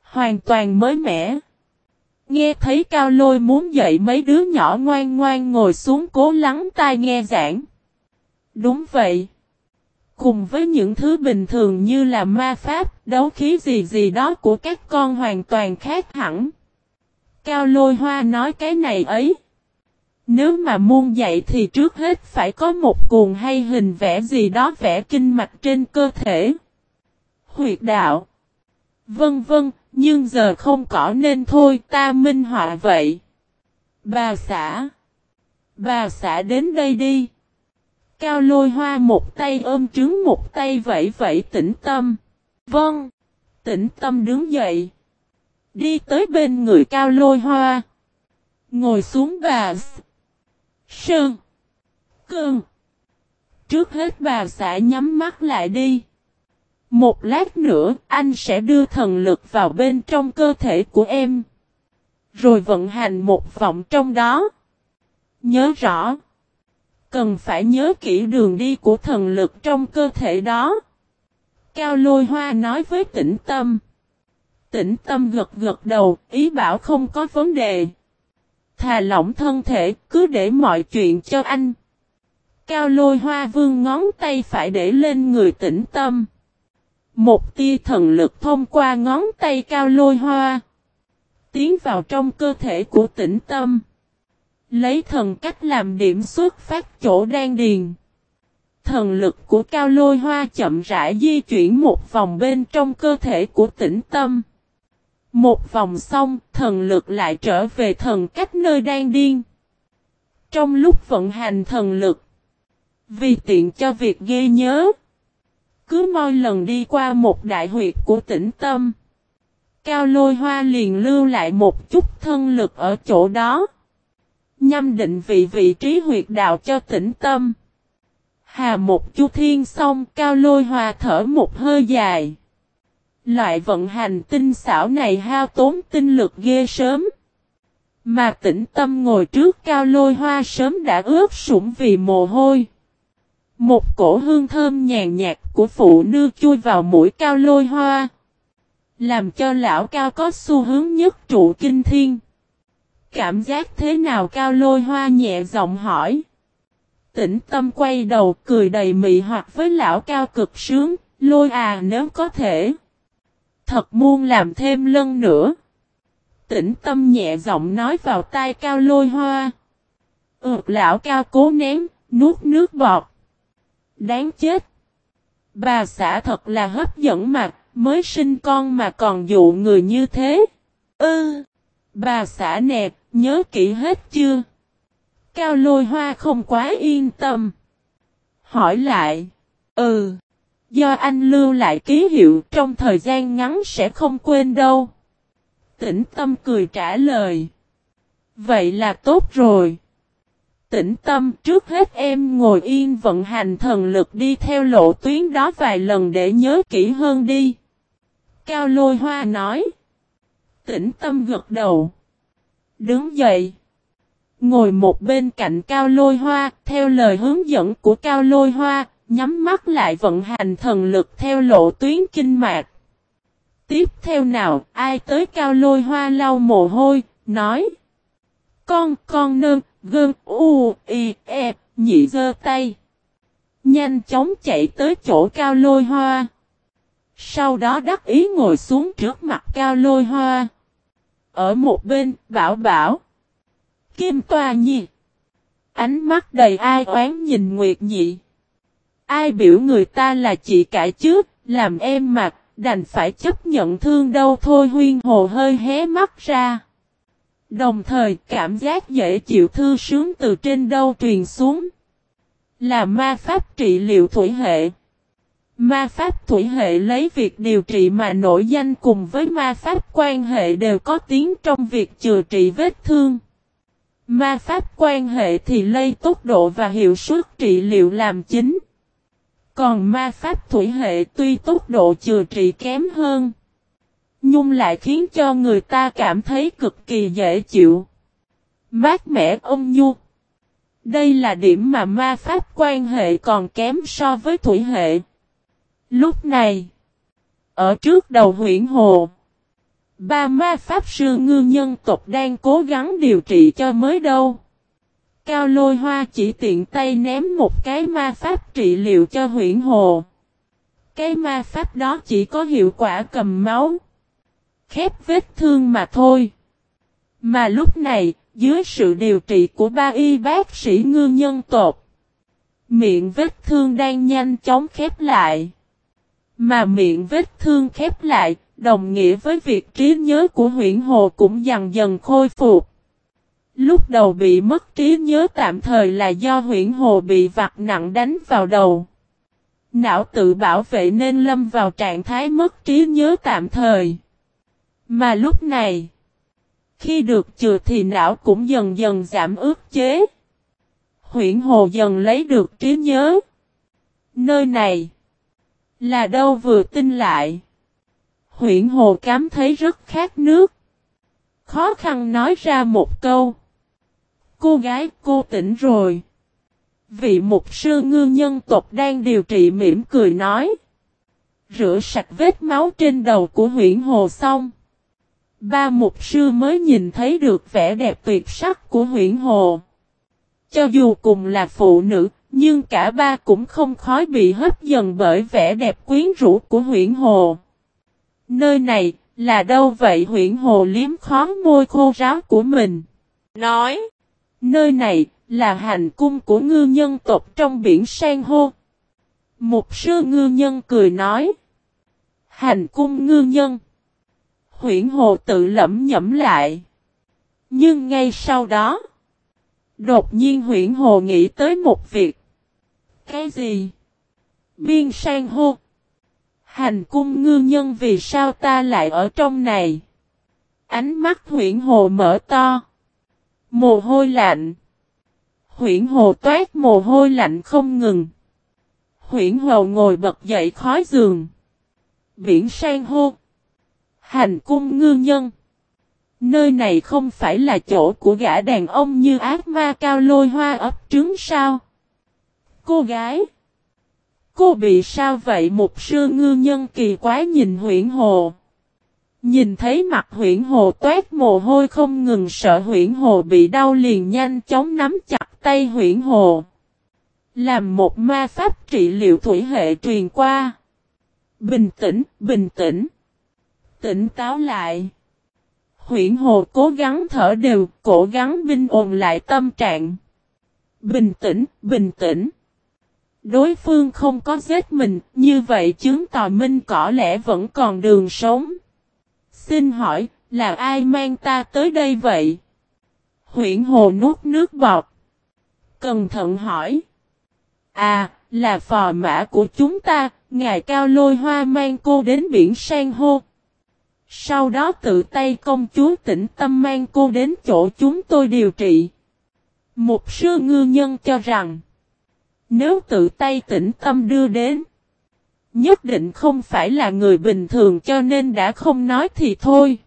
Hoàn toàn mới mẻ. Nghe thấy cao lôi muốn dậy mấy đứa nhỏ ngoan ngoan ngồi xuống cố lắng tai nghe giảng. Đúng vậy. Cùng với những thứ bình thường như là ma pháp, đấu khí gì gì đó của các con hoàn toàn khác hẳn. Cao lôi hoa nói cái này ấy. Nếu mà muốn dạy thì trước hết phải có một cuồng hay hình vẽ gì đó vẽ kinh mạch trên cơ thể huyệt đạo. Vân vân, nhưng giờ không có nên thôi ta minh họa vậy. Bà xã. Bà xã đến đây đi. Cao lôi hoa một tay ôm trứng một tay vẫy vẫy tĩnh tâm. Vâng. Tĩnh tâm đứng dậy. Đi tới bên người cao lôi hoa. Ngồi xuống bà. Sơn. cương Trước hết bà xã nhắm mắt lại đi. Một lát nữa, anh sẽ đưa thần lực vào bên trong cơ thể của em. Rồi vận hành một vọng trong đó. Nhớ rõ. Cần phải nhớ kỹ đường đi của thần lực trong cơ thể đó. Cao lôi hoa nói với tĩnh tâm. Tĩnh tâm gật gật đầu, ý bảo không có vấn đề. Thà lỏng thân thể, cứ để mọi chuyện cho anh. Cao lôi hoa vương ngón tay phải để lên người tĩnh tâm. Một tia thần lực thông qua ngón tay cao lôi hoa. Tiến vào trong cơ thể của tĩnh tâm. Lấy thần cách làm điểm xuất phát chỗ đan điền. Thần lực của cao lôi hoa chậm rãi di chuyển một vòng bên trong cơ thể của tĩnh tâm. Một vòng xong, thần lực lại trở về thần cách nơi đan điên. Trong lúc vận hành thần lực, vì tiện cho việc ghi nhớ, cứ mỗi lần đi qua một đại huyệt của tĩnh tâm, Cao lôi hoa liền lưu lại một chút thân lực ở chỗ đó. Nhằm định vị vị trí huyệt đạo cho tĩnh tâm. Hà một chu thiên xong cao lôi hoa thở một hơi dài. Loại vận hành tinh xảo này hao tốn tinh lực ghê sớm. Mà tĩnh tâm ngồi trước cao lôi hoa sớm đã ướt sũng vì mồ hôi. Một cổ hương thơm nhàn nhạt của phụ nữ chui vào mũi cao lôi hoa. Làm cho lão cao có xu hướng nhất trụ kinh thiên. Cảm giác thế nào cao lôi hoa nhẹ giọng hỏi. Tĩnh tâm quay đầu cười đầy mị hoặc với lão cao cực sướng, lôi à nếu có thể. Thật muôn làm thêm lân nữa. Tĩnh tâm nhẹ giọng nói vào tai cao lôi hoa. Ừ lão cao cố ném, nuốt nước bọt. Đáng chết. Bà xã thật là hấp dẫn mặt, mới sinh con mà còn dụ người như thế. Ư. bà xã nè, nhớ kỹ hết chưa? Cao lôi hoa không quá yên tâm. Hỏi lại. Ừ. Do anh lưu lại ký hiệu trong thời gian ngắn sẽ không quên đâu. Tĩnh tâm cười trả lời. Vậy là tốt rồi. Tĩnh tâm trước hết em ngồi yên vận hành thần lực đi theo lộ tuyến đó vài lần để nhớ kỹ hơn đi. Cao lôi hoa nói. Tĩnh tâm gật đầu. Đứng dậy. Ngồi một bên cạnh cao lôi hoa, theo lời hướng dẫn của cao lôi hoa, nhắm mắt lại vận hành thần lực theo lộ tuyến kinh mạch. Tiếp theo nào, ai tới cao lôi hoa lau mồ hôi, nói. Con, con nương gơn, u, y, e, nhị giơ tay. Nhanh chóng chạy tới chỗ cao lôi hoa. Sau đó đắc ý ngồi xuống trước mặt cao lôi hoa. Ở một bên, bảo bảo. Kim toa nhi. Ánh mắt đầy ai oán nhìn Nguyệt nhị. Ai biểu người ta là chị cả chứ, làm em mặt, đành phải chấp nhận thương đâu thôi huyên hồ hơi hé mắt ra. Đồng thời, cảm giác dễ chịu thư sướng từ trên đâu truyền xuống. Là ma pháp trị liệu thủy hệ. Ma pháp thủy hệ lấy việc điều trị mà nổi danh cùng với ma pháp quan hệ đều có tiếng trong việc chữa trị vết thương. Ma pháp quan hệ thì lây tốc độ và hiệu suất trị liệu làm chính. Còn ma pháp thủy hệ tuy tốc độ chữa trị kém hơn. Nhung lại khiến cho người ta cảm thấy cực kỳ dễ chịu. Mát mẻ ông nhu. Đây là điểm mà ma pháp quan hệ còn kém so với thủy hệ. Lúc này, ở trước đầu huyện hồ, ba ma pháp sư ngư nhân tộc đang cố gắng điều trị cho mới đâu. Cao lôi hoa chỉ tiện tay ném một cái ma pháp trị liệu cho huyện hồ. Cái ma pháp đó chỉ có hiệu quả cầm máu. Khép vết thương mà thôi. Mà lúc này, dưới sự điều trị của ba y bác sĩ ngư nhân tộc, miệng vết thương đang nhanh chóng khép lại. Mà miệng vết thương khép lại, đồng nghĩa với việc trí nhớ của huyện hồ cũng dần dần khôi phục. Lúc đầu bị mất trí nhớ tạm thời là do huyện hồ bị vặt nặng đánh vào đầu. Não tự bảo vệ nên lâm vào trạng thái mất trí nhớ tạm thời. Mà lúc này, khi được chừa thì não cũng dần dần giảm ước chế. Huyện hồ dần lấy được trí nhớ. Nơi này, là đâu vừa tin lại. Huyện hồ cảm thấy rất khát nước. Khó khăn nói ra một câu. Cô gái cô tỉnh rồi. Vị mục sư ngư nhân tộc đang điều trị mỉm cười nói. rửa sạch vết máu trên đầu của huyện hồ xong. Ba mục sư mới nhìn thấy được vẻ đẹp tuyệt sắc của huyện hồ. Cho dù cùng là phụ nữ, nhưng cả ba cũng không khói bị hấp dần bởi vẻ đẹp quyến rũ của huyện hồ. Nơi này, là đâu vậy huyện hồ liếm khóm môi khô ráo của mình. Nói, nơi này, là hành cung của ngư nhân tộc trong biển sang hô. Một sư ngư nhân cười nói. Hành cung ngư nhân huyển hồ tự lẩm nhẩm lại. Nhưng ngay sau đó. Đột nhiên huyển hồ nghĩ tới một việc. Cái gì? Biên sang hô. Hành cung ngư nhân vì sao ta lại ở trong này? Ánh mắt huyển hồ mở to. Mồ hôi lạnh. Huyển hồ toát mồ hôi lạnh không ngừng. Huyển hồ ngồi bật dậy khói giường. Biển sang hô. Hành cung ngư nhân. Nơi này không phải là chỗ của gã đàn ông như ác ma cao lôi hoa ấp trứng sao? Cô gái. Cô bị sao vậy một sư ngư nhân kỳ quái nhìn huyện hồ. Nhìn thấy mặt huyện hồ toát mồ hôi không ngừng sợ huyện hồ bị đau liền nhanh chóng nắm chặt tay huyện hồ. Làm một ma pháp trị liệu thủy hệ truyền qua. Bình tĩnh, bình tĩnh. Tỉnh táo lại. Huyện hồ cố gắng thở đều, cố gắng bình ổn lại tâm trạng. Bình tĩnh, bình tĩnh. Đối phương không có giết mình, như vậy chứng tỏ minh có lẽ vẫn còn đường sống. Xin hỏi, là ai mang ta tới đây vậy? Huyện hồ nuốt nước bọt. Cẩn thận hỏi. À, là phò mã của chúng ta, ngài cao lôi hoa mang cô đến biển sang hô. Sau đó tự tay công chúa tĩnh tâm mang cô đến chỗ chúng tôi điều trị. Một sư ngư nhân cho rằng, nếu tự tay tĩnh tâm đưa đến, nhất định không phải là người bình thường cho nên đã không nói thì thôi.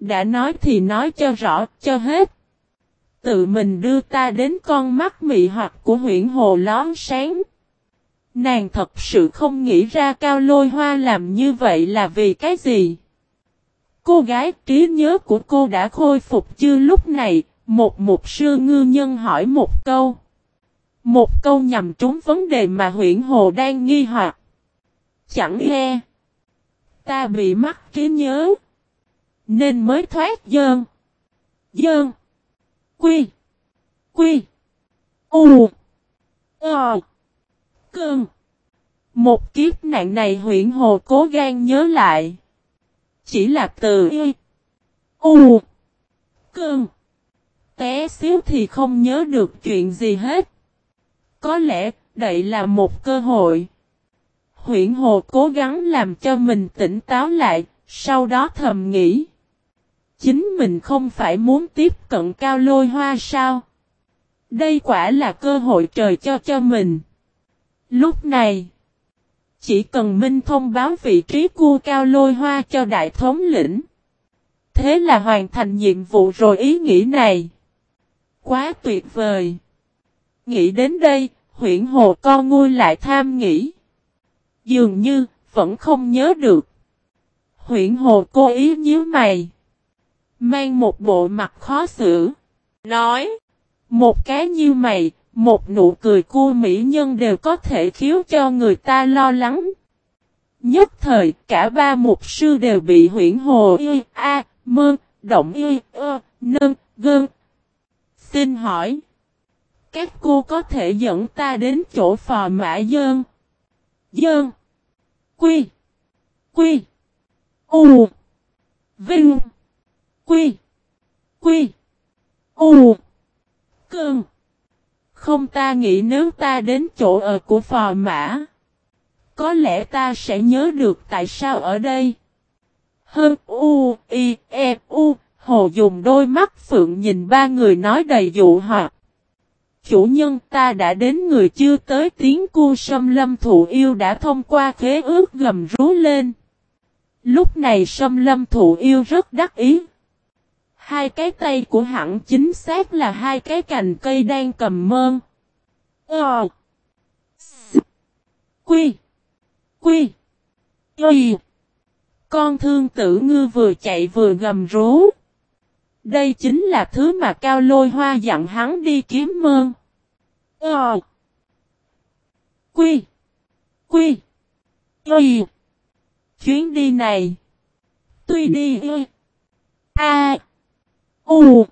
Đã nói thì nói cho rõ, cho hết. Tự mình đưa ta đến con mắt mị hoặc của huyện hồ lón sáng. Nàng thật sự không nghĩ ra cao lôi hoa làm như vậy là vì cái gì. Cô gái trí nhớ của cô đã khôi phục chưa lúc này, một mục sư ngư nhân hỏi một câu. Một câu nhằm trúng vấn đề mà huyện hồ đang nghi hoặc. Chẳng nghe. Ta bị mắc trí nhớ. Nên mới thoát dơn. Dơn. Quy. Quy. U. Ờ. Cơn. Một kiếp nạn này huyện hồ cố gan nhớ lại. Chỉ là từ y. U. Cơn. Té xíu thì không nhớ được chuyện gì hết. Có lẽ, đây là một cơ hội. Huyện Hồ cố gắng làm cho mình tỉnh táo lại, sau đó thầm nghĩ. Chính mình không phải muốn tiếp cận cao lôi hoa sao? Đây quả là cơ hội trời cho cho mình. Lúc này, chỉ cần Minh thông báo vị trí cua cao lôi hoa cho đại thống lĩnh. Thế là hoàn thành nhiệm vụ rồi ý nghĩ này. Quá tuyệt vời. Nghĩ đến đây, huyện hồ con ngôi lại tham nghĩ. Dường như, vẫn không nhớ được. Huyện hồ cô ý nhíu mày. Mang một bộ mặt khó xử. Nói. Một cái như mày, một nụ cười cua mỹ nhân đều có thể khiếu cho người ta lo lắng. Nhất thời, cả ba mục sư đều bị huyển hồ y, a, mơ, động y, ơ, nâng, gơn. Xin hỏi. Các cô có thể dẫn ta đến chỗ phò mã dơn. Dơn. Quy. Quy. U. Vinh. Quy. Quy. U. Cơn. Không ta nghĩ nếu ta đến chỗ ở của phò mã. Có lẽ ta sẽ nhớ được tại sao ở đây. Hơn U, I, E, U, Hồ dùng đôi mắt phượng nhìn ba người nói đầy dụ hoặc. Chủ nhân ta đã đến người chưa tới tiếng cu sâm lâm thụ yêu đã thông qua khế ước gầm rú lên. Lúc này sâm lâm thụ yêu rất đắc ý. Hai cái tay của hẳn chính xác là hai cái cành cây đang cầm mơn. Ờ. Quy. Quy. Quy. Con thương tử ngư vừa chạy vừa gầm rú. Đây chính là thứ mà cao lôi hoa dặn hắn đi kiếm mơn. Ờ. Quy. Quy. Quy. Chuyến đi này. Tuy đi Y. A. U.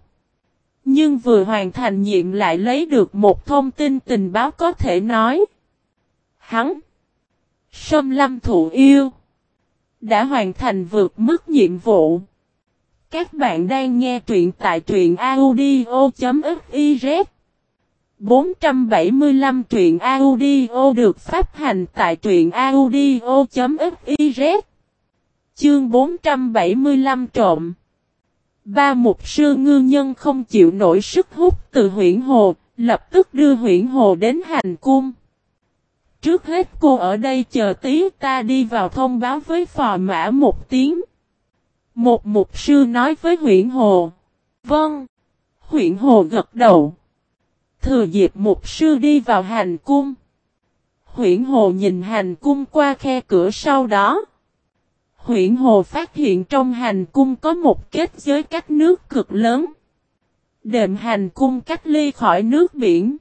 Nhưng vừa hoàn thành nhiệm lại lấy được một thông tin tình báo có thể nói. Hắn. Sâm lâm thụ yêu. Đã hoàn thành vượt mức nhiệm vụ. Các bạn đang nghe truyện tại truyện audio.fiz 475 truyện audio được phát hành tại truyện audio.fiz Chương 475 trộm Ba mục sư ngư nhân không chịu nổi sức hút từ huyện hồ, lập tức đưa huyện hồ đến hành cung. Trước hết cô ở đây chờ tí ta đi vào thông báo với phò mã một tiếng. Một mục sư nói với huyện hồ. Vâng. Huyện hồ gật đầu. Thừa dịp mục sư đi vào hành cung. Huyện hồ nhìn hành cung qua khe cửa sau đó. Huyện hồ phát hiện trong hành cung có một kết giới cách nước cực lớn. Đệm hành cung cách ly khỏi nước biển.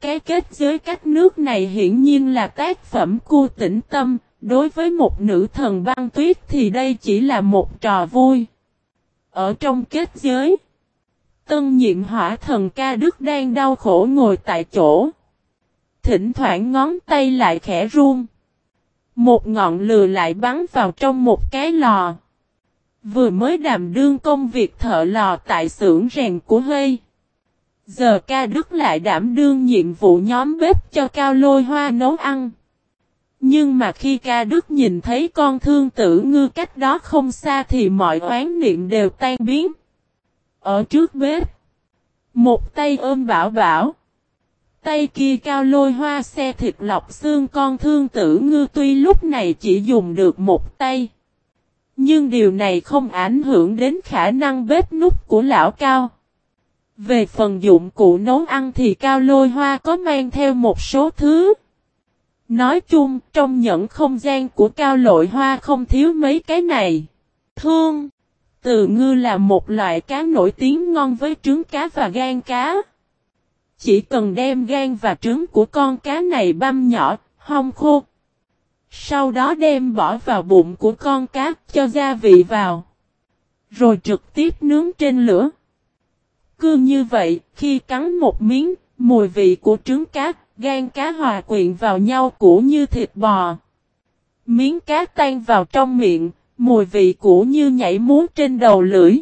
Cái kết giới cách nước này hiển nhiên là tác phẩm cu tĩnh tâm, đối với một nữ thần băng tuyết thì đây chỉ là một trò vui. Ở trong kết giới, tân nhiệm hỏa thần ca đức đang đau khổ ngồi tại chỗ. Thỉnh thoảng ngón tay lại khẽ run. Một ngọn lửa lại bắn vào trong một cái lò. Vừa mới đàm đương công việc thợ lò tại xưởng rèn của Hơi. Giờ ca đức lại đảm đương nhiệm vụ nhóm bếp cho cao lôi hoa nấu ăn. Nhưng mà khi ca đức nhìn thấy con thương tử ngư cách đó không xa thì mọi oán niệm đều tan biến. Ở trước bếp. Một tay ôm bảo bảo. Tay kia cao lôi hoa xe thịt lọc xương con thương tử ngư tuy lúc này chỉ dùng được một tay. Nhưng điều này không ảnh hưởng đến khả năng bếp nút của lão cao. Về phần dụng cụ nấu ăn thì cao lôi hoa có mang theo một số thứ. Nói chung, trong nhẫn không gian của cao lội hoa không thiếu mấy cái này. Thương, từ ngư là một loại cá nổi tiếng ngon với trứng cá và gan cá. Chỉ cần đem gan và trứng của con cá này băm nhỏ, hong khô. Sau đó đem bỏ vào bụng của con cá cho gia vị vào. Rồi trực tiếp nướng trên lửa. Cứ như vậy, khi cắn một miếng, mùi vị của trứng cá, gan cá hòa quyện vào nhau cũ như thịt bò. Miếng cá tan vào trong miệng, mùi vị cũ như nhảy múa trên đầu lưỡi.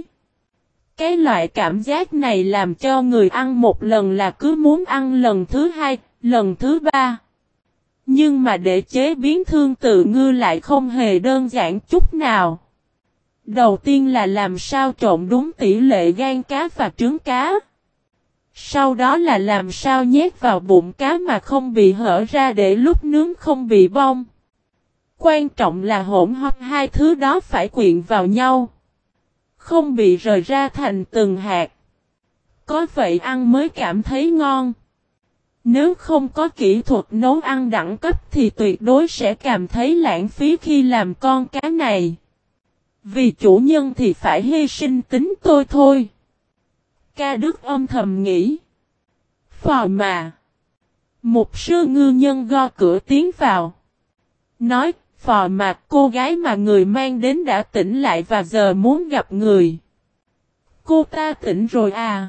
Cái loại cảm giác này làm cho người ăn một lần là cứ muốn ăn lần thứ hai, lần thứ ba. Nhưng mà để chế biến thương tự ngư lại không hề đơn giản chút nào. Đầu tiên là làm sao trộn đúng tỷ lệ gan cá và trứng cá. Sau đó là làm sao nhét vào bụng cá mà không bị hở ra để lúc nướng không bị bong. Quan trọng là hỗn hợp hai thứ đó phải quyện vào nhau. Không bị rời ra thành từng hạt. Có vậy ăn mới cảm thấy ngon. Nếu không có kỹ thuật nấu ăn đẳng cấp thì tuyệt đối sẽ cảm thấy lãng phí khi làm con cá này. Vì chủ nhân thì phải hy sinh tính tôi thôi. Ca Đức âm thầm nghĩ. Phò mà. Một sư ngư nhân go cửa tiến vào. Nói, phò mặt cô gái mà người mang đến đã tỉnh lại và giờ muốn gặp người. Cô ta tỉnh rồi à?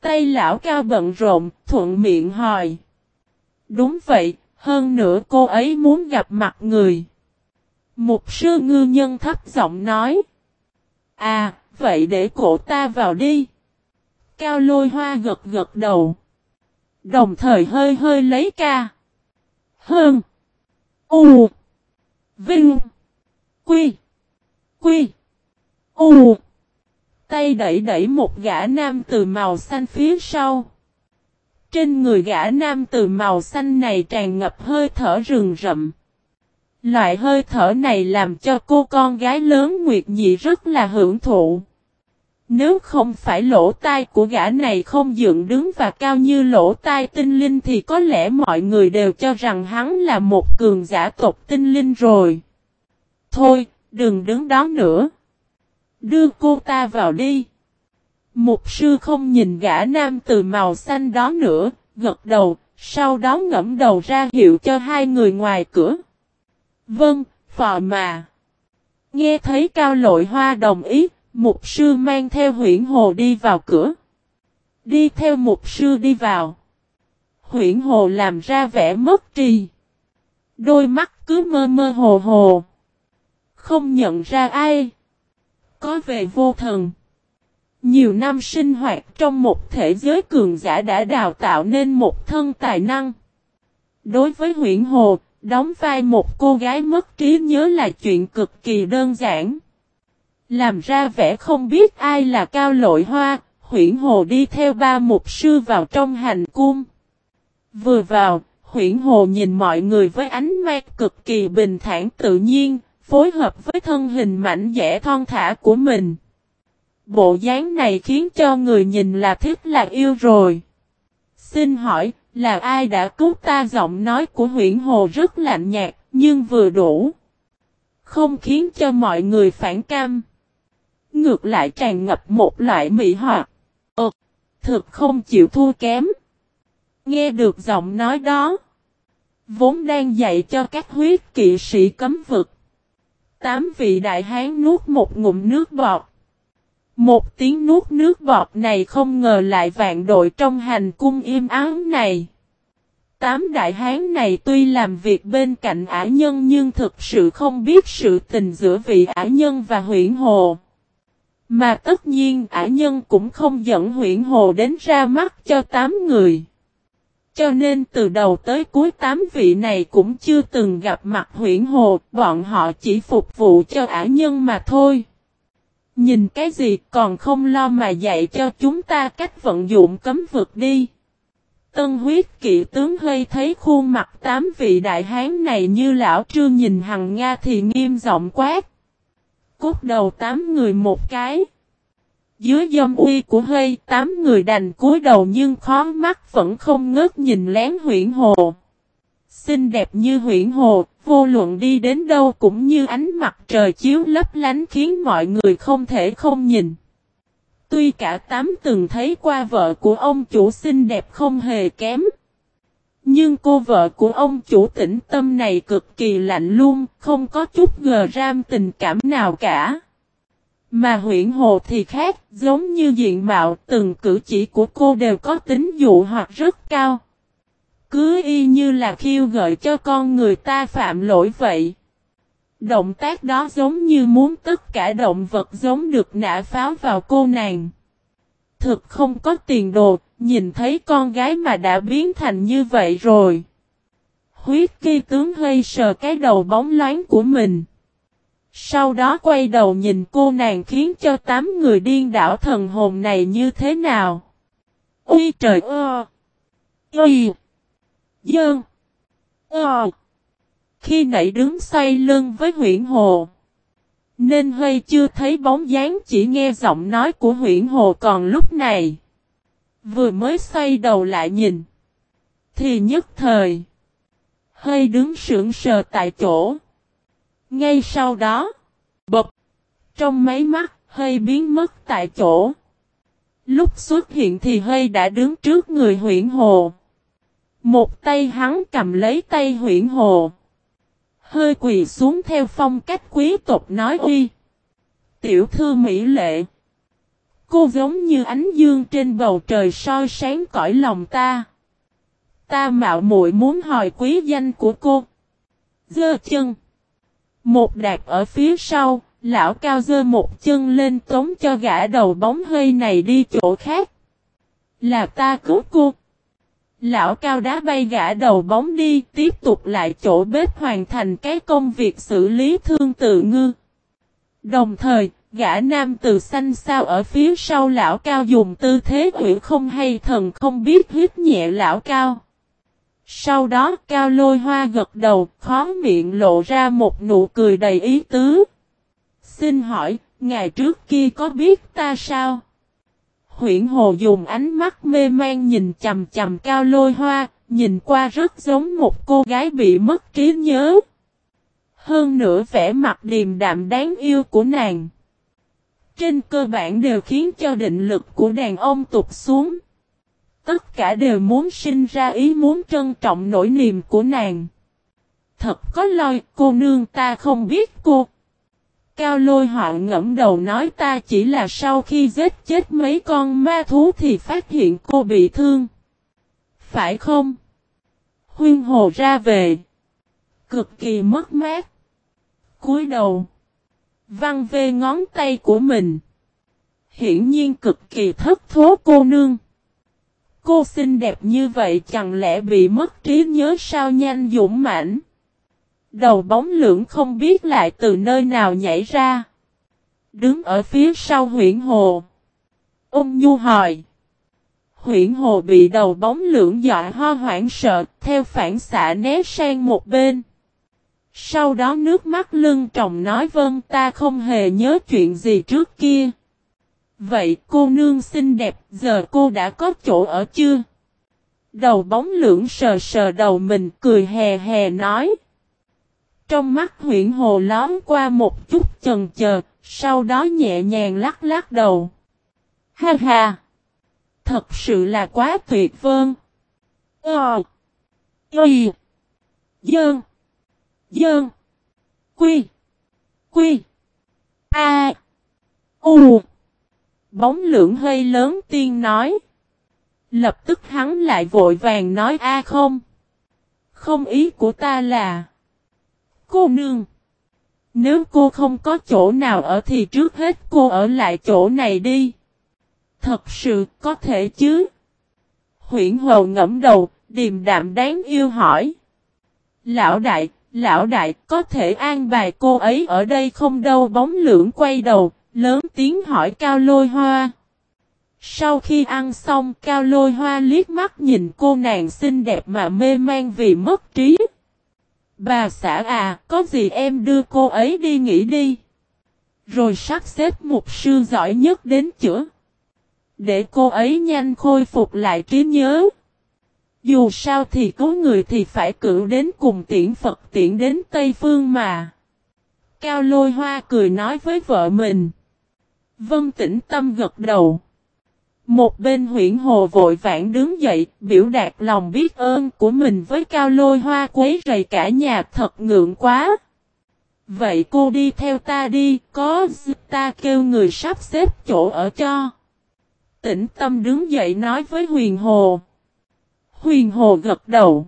Tay lão cao bận rộn, thuận miệng hỏi. Đúng vậy, hơn nữa cô ấy muốn gặp mặt người. Một sư ngư nhân thấp giọng nói. À, vậy để cổ ta vào đi. Cao lôi hoa gật gật đầu. Đồng thời hơi hơi lấy ca. Hơn. U. Vinh. Quy. Quy. U. Tay đẩy đẩy một gã nam từ màu xanh phía sau. Trên người gã nam từ màu xanh này tràn ngập hơi thở rừng rậm. Loại hơi thở này làm cho cô con gái lớn Nguyệt Nhị rất là hưởng thụ. Nếu không phải lỗ tai của gã này không dựng đứng và cao như lỗ tai tinh linh thì có lẽ mọi người đều cho rằng hắn là một cường giả tộc tinh linh rồi. Thôi, đừng đứng đó nữa. Đưa cô ta vào đi. Mục sư không nhìn gã nam từ màu xanh đó nữa, gật đầu, sau đó ngẫm đầu ra hiệu cho hai người ngoài cửa. Vâng, phò mà. Nghe thấy cao lội hoa đồng ý, mục sư mang theo huyển hồ đi vào cửa. Đi theo mục sư đi vào. Huyển hồ làm ra vẻ mất trì. Đôi mắt cứ mơ mơ hồ hồ. Không nhận ra ai. Có vẻ vô thần. Nhiều năm sinh hoạt trong một thể giới cường giả đã đào tạo nên một thân tài năng. Đối với huyện Hồ, đóng vai một cô gái mất trí nhớ là chuyện cực kỳ đơn giản. Làm ra vẻ không biết ai là cao lội hoa, huyển Hồ đi theo ba mục sư vào trong hành cung. Vừa vào, huyển Hồ nhìn mọi người với ánh mắt cực kỳ bình thản tự nhiên, phối hợp với thân hình mảnh dẻ thon thả của mình. Bộ dáng này khiến cho người nhìn là thích là yêu rồi. Xin hỏi, là ai đã cứu ta giọng nói của huyển Hồ rất lạnh nhạt, nhưng vừa đủ. Không khiến cho mọi người phản cam. Ngược lại tràn ngập một loại mị hoặc. Ờ, thực không chịu thua kém. Nghe được giọng nói đó. Vốn đang dạy cho các huyết kỵ sĩ cấm vực. Tám vị đại hán nuốt một ngụm nước bọt. Một tiếng nuốt nước bọt này không ngờ lại vạn đội trong hành cung im ắng này. Tám đại hán này tuy làm việc bên cạnh ả nhân nhưng thực sự không biết sự tình giữa vị ả nhân và huyện hồ. Mà tất nhiên ả nhân cũng không dẫn huyện hồ đến ra mắt cho tám người. Cho nên từ đầu tới cuối tám vị này cũng chưa từng gặp mặt huyện hồ, bọn họ chỉ phục vụ cho ả nhân mà thôi. Nhìn cái gì còn không lo mà dạy cho chúng ta cách vận dụng cấm vực đi. Tân huyết kỵ tướng hơi thấy khuôn mặt tám vị đại hán này như lão trương nhìn hằng Nga thì nghiêm giọng quát. Cốt đầu tám người một cái. Dưới dâm uy của hơi tám người đành cúi đầu nhưng khó mắt vẫn không ngớt nhìn lén huyển hồ. Xinh đẹp như huyển hồ, vô luận đi đến đâu cũng như ánh mặt trời chiếu lấp lánh khiến mọi người không thể không nhìn. Tuy cả tám từng thấy qua vợ của ông chủ xinh đẹp không hề kém. Nhưng cô vợ của ông chủ tĩnh tâm này cực kỳ lạnh luôn, không có chút gờ ram tình cảm nào cả. Mà huyện hồ thì khác, giống như diện mạo từng cử chỉ của cô đều có tính dụ hoặc rất cao. Cứ y như là khiêu gợi cho con người ta phạm lỗi vậy. Động tác đó giống như muốn tất cả động vật giống được nã pháo vào cô nàng. Thực không có tiền đồ, nhìn thấy con gái mà đã biến thành như vậy rồi. Huyết kỳ tướng hơi sờ cái đầu bóng loáng của mình. Sau đó quay đầu nhìn cô nàng khiến cho tám người điên đảo thần hồn này như thế nào. Ui trời ơ! Ui! Dơn. Ờ. Khi nãy đứng xoay lưng với huyện hồ. Nên hơi chưa thấy bóng dáng, chỉ nghe giọng nói của huyện hồ còn lúc này. Vừa mới xoay đầu lại nhìn. Thì nhất thời. Hơi đứng sững sờ tại chỗ. Ngay sau đó. Bập. Trong mấy mắt hơi biến mất tại chỗ. Lúc xuất hiện thì hơi đã đứng trước người huyện hồ. Một tay hắn cầm lấy tay huyện hồ. Hơi quỳ xuống theo phong cách quý tộc nói uy. Tiểu thư Mỹ lệ. Cô giống như ánh dương trên bầu trời soi sáng cõi lòng ta. Ta mạo muội muốn hỏi quý danh của cô. Dơ chân. Một đạp ở phía sau, lão cao dơ một chân lên tống cho gã đầu bóng hơi này đi chỗ khác. Là ta cứu cô. Lão cao đá bay gã đầu bóng đi, tiếp tục lại chỗ bếp hoàn thành cái công việc xử lý thương tự ngư. Đồng thời, gã nam từ xanh sao ở phía sau lão cao dùng tư thế quỷ không hay thần không biết hít nhẹ lão cao. Sau đó cao lôi hoa gật đầu, khó miệng lộ ra một nụ cười đầy ý tứ. Xin hỏi, ngày trước kia có biết ta sao? Huyển Hồ dùng ánh mắt mê man nhìn chầm chầm cao lôi hoa, nhìn qua rất giống một cô gái bị mất trí nhớ. Hơn nữa vẻ mặt điềm đạm đáng yêu của nàng. Trên cơ bản đều khiến cho định lực của đàn ông tụt xuống. Tất cả đều muốn sinh ra ý muốn trân trọng nỗi niềm của nàng. Thật có lôi cô nương ta không biết cô. Cao lôi họa ngẫm đầu nói ta chỉ là sau khi giết chết mấy con ma thú thì phát hiện cô bị thương. Phải không? Huyên hồ ra về. Cực kỳ mất mát. cúi đầu. Văn về ngón tay của mình. Hiển nhiên cực kỳ thất thố cô nương. Cô xinh đẹp như vậy chẳng lẽ bị mất trí nhớ sao nhanh dũng mãnh. Đầu bóng lưỡng không biết lại từ nơi nào nhảy ra. Đứng ở phía sau huyện hồ. Ông Nhu hỏi. Huyện hồ bị đầu bóng lưỡng dọa ho hoảng sợ, theo phản xạ né sang một bên. Sau đó nước mắt lưng trọng nói vâng ta không hề nhớ chuyện gì trước kia. Vậy cô nương xinh đẹp, giờ cô đã có chỗ ở chưa? Đầu bóng lưỡng sờ sờ đầu mình cười hè hè nói. Trong mắt huyện hồ lón qua một chút chần chờ, sau đó nhẹ nhàng lắc lắc đầu. Ha ha! Thật sự là quá tuyệt vơn. Ờ! Y! Dơn! Dơn! Quy! Quy! A! U! Bóng lưỡng hơi lớn tiên nói. Lập tức hắn lại vội vàng nói a không. Không ý của ta là. Cô nương. Nếu cô không có chỗ nào ở thì trước hết cô ở lại chỗ này đi. Thật sự có thể chứ. Huyển hồ ngẫm đầu, điềm đạm đáng yêu hỏi. Lão đại, lão đại có thể an bài cô ấy ở đây không đâu bóng lưỡng quay đầu, lớn tiếng hỏi cao lôi hoa. Sau khi ăn xong cao lôi hoa liếc mắt nhìn cô nàng xinh đẹp mà mê man vì mất trí. Bà xã à, có gì em đưa cô ấy đi nghỉ đi. Rồi sắp xếp một sư giỏi nhất đến chữa. Để cô ấy nhanh khôi phục lại trí nhớ. Dù sao thì có người thì phải cử đến cùng tiễn Phật tiễn đến Tây Phương mà. Cao lôi hoa cười nói với vợ mình. Vân tĩnh tâm gật đầu. Một bên huyện hồ vội vãn đứng dậy, biểu đạt lòng biết ơn của mình với cao lôi hoa quấy rầy cả nhà thật ngượng quá. Vậy cô đi theo ta đi, có ta kêu người sắp xếp chỗ ở cho. Tĩnh tâm đứng dậy nói với huyền hồ. Huyền hồ gật đầu.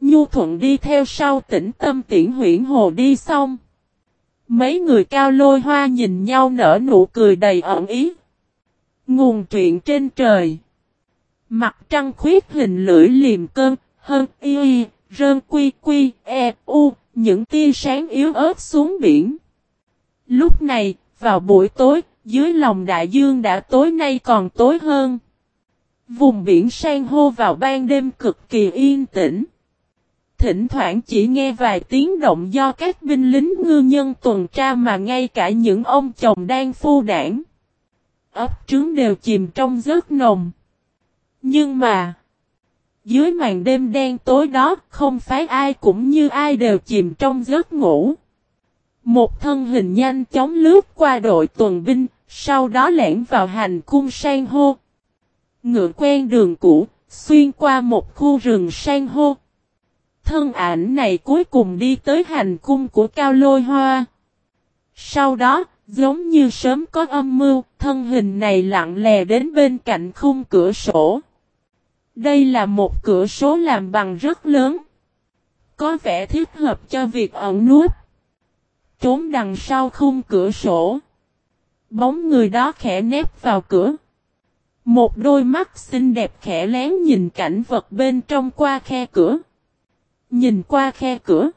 Nhu thuận đi theo sau tĩnh tâm tiễn huyện hồ đi xong. Mấy người cao lôi hoa nhìn nhau nở nụ cười đầy ẩn ý. Nguồn truyện trên trời. Mặt trăng khuyết hình lưỡi liềm cơn, hơn y y, rơn quy quy, e, u, những tia sáng yếu ớt xuống biển. Lúc này, vào buổi tối, dưới lòng đại dương đã tối nay còn tối hơn. Vùng biển san hô vào ban đêm cực kỳ yên tĩnh. Thỉnh thoảng chỉ nghe vài tiếng động do các binh lính ngư nhân tuần tra mà ngay cả những ông chồng đang phu đảng. Ấp trứng đều chìm trong giấc nồng. Nhưng mà, dưới màn đêm đen tối đó không phải ai cũng như ai đều chìm trong giấc ngủ. Một thân hình nhanh chóng lướt qua đội tuần binh, sau đó lẻn vào hành cung sang hô. Ngựa quen đường cũ, xuyên qua một khu rừng sang hô. Thân ảnh này cuối cùng đi tới hành cung của Cao Lôi Hoa. Sau đó, giống như sớm có âm mưu, thân hình này lặng lè đến bên cạnh khung cửa sổ. Đây là một cửa sổ làm bằng rất lớn. Có vẻ thích hợp cho việc ẩn nút. Trốn đằng sau khung cửa sổ. Bóng người đó khẽ nép vào cửa. Một đôi mắt xinh đẹp khẽ lén nhìn cảnh vật bên trong qua khe cửa. Nhìn qua khe cửa.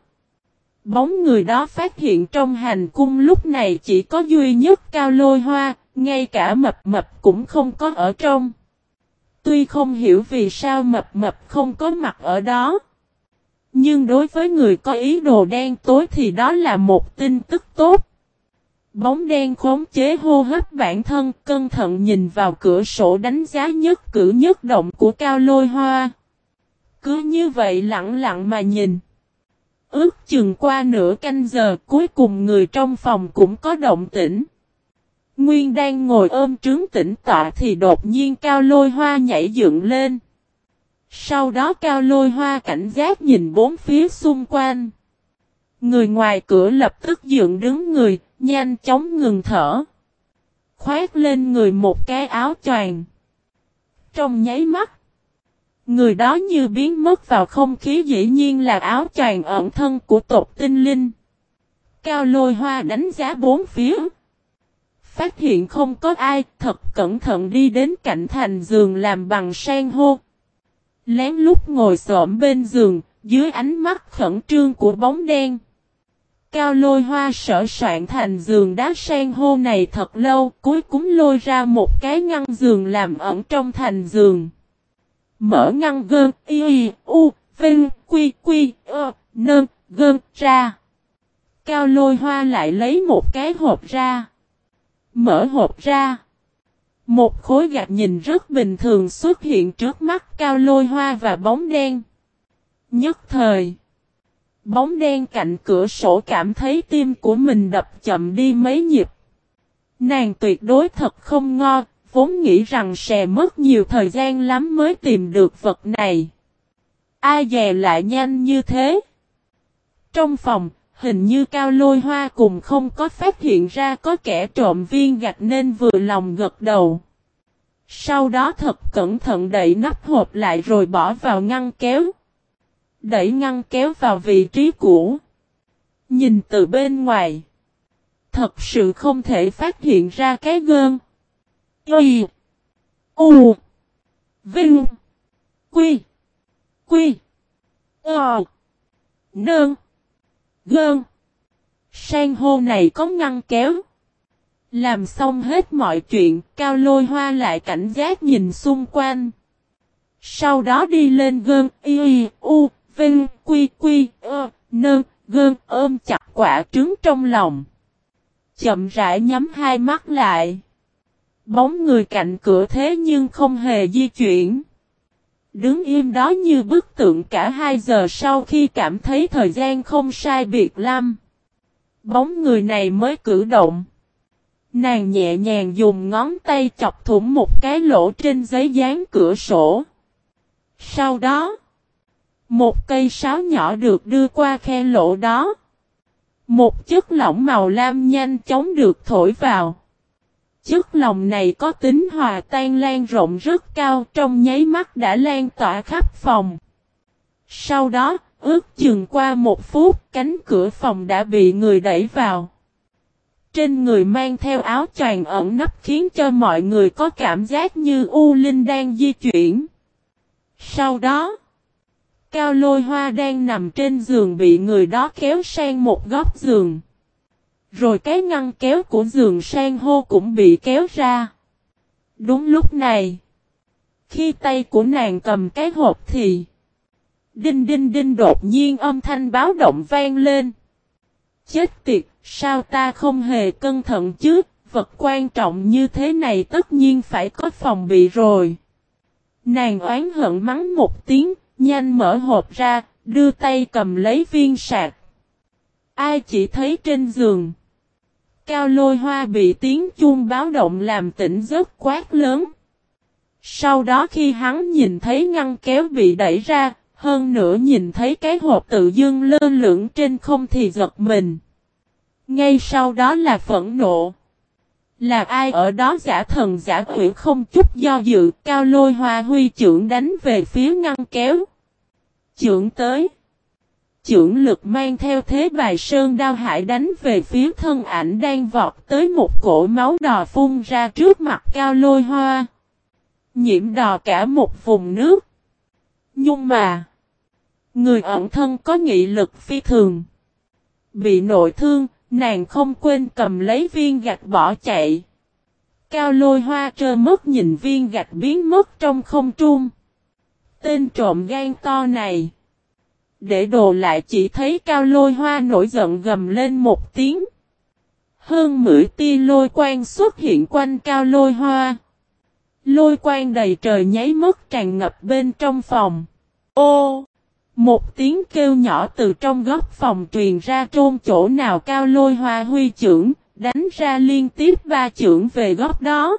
Bóng người đó phát hiện trong hành cung lúc này chỉ có duy nhất cao lôi hoa, ngay cả mập mập cũng không có ở trong. Tuy không hiểu vì sao mập mập không có mặt ở đó. Nhưng đối với người có ý đồ đen tối thì đó là một tin tức tốt. Bóng đen khống chế hô hấp bản thân cẩn thận nhìn vào cửa sổ đánh giá nhất cử nhất động của cao lôi hoa. Cứ như vậy lặng lặng mà nhìn. Ước chừng qua nửa canh giờ cuối cùng người trong phòng cũng có động tĩnh. Nguyên đang ngồi ôm trướng tĩnh tọa thì đột nhiên cao lôi hoa nhảy dựng lên. Sau đó cao lôi hoa cảnh giác nhìn bốn phía xung quanh. Người ngoài cửa lập tức dựng đứng người, nhanh chóng ngừng thở. Khoét lên người một cái áo choàng. Trong nháy mắt, người đó như biến mất vào không khí dĩ nhiên là áo choàng ẩn thân của tộc tinh linh. Cao lôi hoa đánh giá bốn phía. Phát hiện không có ai, thật cẩn thận đi đến cạnh thành giường làm bằng san hô. Lén lút ngồi xổm bên giường, dưới ánh mắt khẩn trương của bóng đen. Cao lôi hoa sở soạn thành giường đá san hô này thật lâu, cuối cùng lôi ra một cái ngăn giường làm ẩn trong thành giường. Mở ngăn gơn, y, u, vinh, quy, quy, ơ, nơn, gơn, ra. Cao lôi hoa lại lấy một cái hộp ra. Mở hộp ra. Một khối gạch nhìn rất bình thường xuất hiện trước mắt cao lôi hoa và bóng đen. Nhất thời. Bóng đen cạnh cửa sổ cảm thấy tim của mình đập chậm đi mấy nhịp. Nàng tuyệt đối thật không ngo, vốn nghĩ rằng sẽ mất nhiều thời gian lắm mới tìm được vật này. Ai dè lại nhanh như thế? Trong phòng, hình như cao lôi hoa cùng không có phát hiện ra có kẻ trộm viên gạch nên vừa lòng gật đầu. Sau đó thật cẩn thận đẩy nắp hộp lại rồi bỏ vào ngăn kéo. Đẩy ngăn kéo vào vị trí cũ. Nhìn từ bên ngoài. Thật sự không thể phát hiện ra cái gơn. Y. U. Vinh. Quy. Quy. Ờ. Nơn. Gơn. Sang hô này có ngăn kéo. Làm xong hết mọi chuyện, cao lôi hoa lại cảnh giác nhìn xung quanh. Sau đó đi lên gơn, y, u, vinh, quy, quy, ơ, nơn, gơn, ôm chặt quả trứng trong lòng. Chậm rãi nhắm hai mắt lại. Bóng người cạnh cửa thế nhưng không hề di chuyển. Đứng im đó như bức tượng cả hai giờ sau khi cảm thấy thời gian không sai biệt lắm. Bóng người này mới cử động. Nàng nhẹ nhàng dùng ngón tay chọc thủng một cái lỗ trên giấy dán cửa sổ. Sau đó, một cây sáo nhỏ được đưa qua khe lỗ đó. Một chất lỏng màu lam nhanh chóng được thổi vào. Chất lỏng này có tính hòa tan lan rộng rất cao trong nháy mắt đã lan tỏa khắp phòng. Sau đó, ước chừng qua một phút, cánh cửa phòng đã bị người đẩy vào. Trên người mang theo áo choàng ẩn nấp khiến cho mọi người có cảm giác như U Linh đang di chuyển. Sau đó, Cao lôi hoa đang nằm trên giường bị người đó kéo sang một góc giường. Rồi cái ngăn kéo của giường sang hô cũng bị kéo ra. Đúng lúc này, khi tay của nàng cầm cái hộp thì Đinh đinh đinh đột nhiên âm thanh báo động vang lên. Chết tiệt, sao ta không hề cẩn thận chứ, vật quan trọng như thế này tất nhiên phải có phòng bị rồi. Nàng oán hận mắng một tiếng, nhanh mở hộp ra, đưa tay cầm lấy viên sạc. Ai chỉ thấy trên giường. Cao lôi hoa bị tiếng chuông báo động làm tỉnh giấc quát lớn. Sau đó khi hắn nhìn thấy ngăn kéo bị đẩy ra, hơn nữa nhìn thấy cái hộp tự dưng lơ lửng trên không thì giật mình. Ngay sau đó là phẫn nộ. Là ai ở đó giả thần giả quỷ không chút do dự, cao lôi hoa huy trưởng đánh về phía ngăn kéo. Trưởng tới chưởng lực mang theo thế bài sơn đao hải đánh về phía thân ảnh đang vọt tới một cổ máu đỏ phun ra trước mặt cao lôi hoa. Nhiễm đỏ cả một vùng nước. Nhưng mà. Người ẩn thân có nghị lực phi thường. Bị nội thương, nàng không quên cầm lấy viên gạch bỏ chạy. Cao lôi hoa trơ mất nhìn viên gạch biến mất trong không trung. Tên trộm gan to này. Để đồ lại chỉ thấy cao lôi hoa nổi giận gầm lên một tiếng. Hơn mũi tia lôi quang xuất hiện quanh cao lôi hoa. Lôi quang đầy trời nháy mất tràn ngập bên trong phòng. Ô! Một tiếng kêu nhỏ từ trong góc phòng truyền ra trôn chỗ nào cao lôi hoa huy trưởng, đánh ra liên tiếp ba trưởng về góc đó.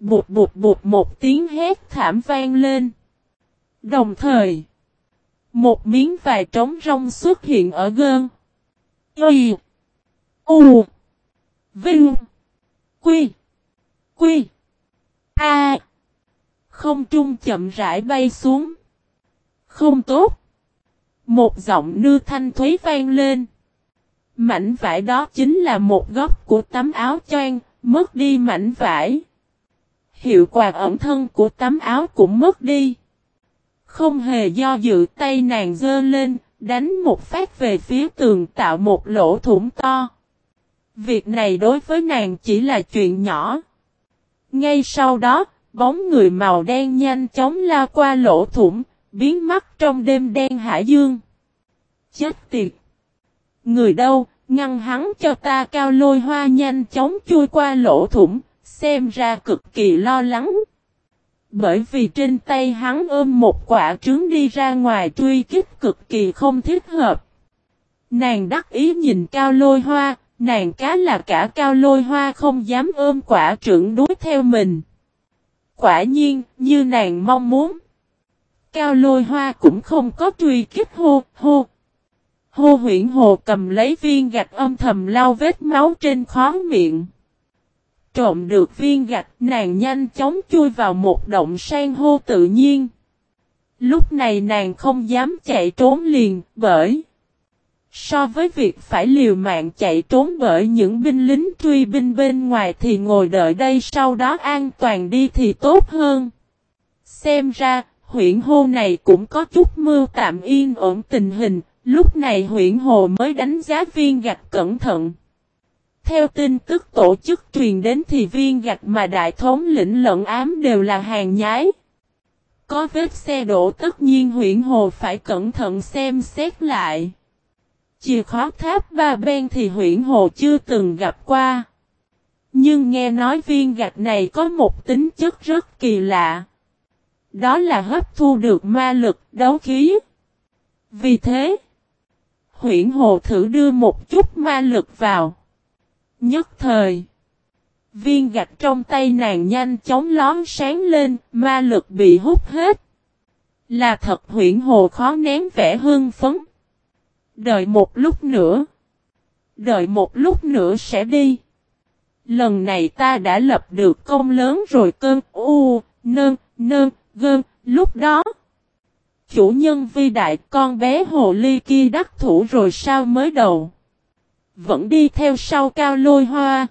Bụt bụt bụt một tiếng hét thảm vang lên. Đồng thời, một miếng vải trống rông xuất hiện ở gơn. Y. U. Vinh. Quy. Quy. A. Không trung chậm rãi bay xuống. Không tốt. Một giọng nư thanh thuế vang lên. Mảnh vải đó chính là một góc của tấm áo choàng, mất đi mảnh vải. Hiệu quả ẩn thân của tấm áo cũng mất đi. Không hề do dự tay nàng dơ lên, đánh một phát về phía tường tạo một lỗ thủng to. Việc này đối với nàng chỉ là chuyện nhỏ. Ngay sau đó, bóng người màu đen nhanh chóng la qua lỗ thủng, biến mất trong đêm đen hải dương. Chết tiệt! Người đâu, ngăn hắn cho ta cao lôi hoa nhanh chóng chui qua lỗ thủng, xem ra cực kỳ lo lắng. Bởi vì trên tay hắn ôm một quả trứng đi ra ngoài truy kích cực kỳ không thích hợp. Nàng đắc ý nhìn cao lôi hoa, nàng cá là cả cao lôi hoa không dám ôm quả trứng đuối theo mình. Quả nhiên, như nàng mong muốn. Cao lôi hoa cũng không có truy kích hô, hô. Hô huyển hồ cầm lấy viên gạch âm thầm lau vết máu trên khó miệng. Trộm được viên gạch nàng nhanh chóng chui vào một động san hô tự nhiên. Lúc này nàng không dám chạy trốn liền bởi. So với việc phải liều mạng chạy trốn bởi những binh lính truy binh bên ngoài thì ngồi đợi đây sau đó an toàn đi thì tốt hơn. Xem ra, huyện hô này cũng có chút mưu tạm yên ổn tình hình, lúc này huyện hồ mới đánh giá viên gạch cẩn thận. Theo tin tức tổ chức truyền đến thì viên gạch mà đại thống lĩnh lẫn ám đều là hàng nhái. Có vết xe đổ tất nhiên huyện hồ phải cẩn thận xem xét lại. Chìa khóa tháp ba ben thì huyện hồ chưa từng gặp qua. Nhưng nghe nói viên gạch này có một tính chất rất kỳ lạ. Đó là hấp thu được ma lực, đấu khí. Vì thế, huyện hồ thử đưa một chút ma lực vào. Nhất thời, viên gạch trong tay nàng nhanh chóng lón sáng lên, ma lực bị hút hết. Là thật huyện hồ khó nén vẻ hương phấn. Đợi một lúc nữa. Đợi một lúc nữa sẽ đi. Lần này ta đã lập được công lớn rồi cơn u, nơn, nơn, gơn, lúc đó. Chủ nhân vi đại con bé hồ ly kia đắc thủ rồi sao mới đầu. Vẫn đi theo sau cao lôi hoa.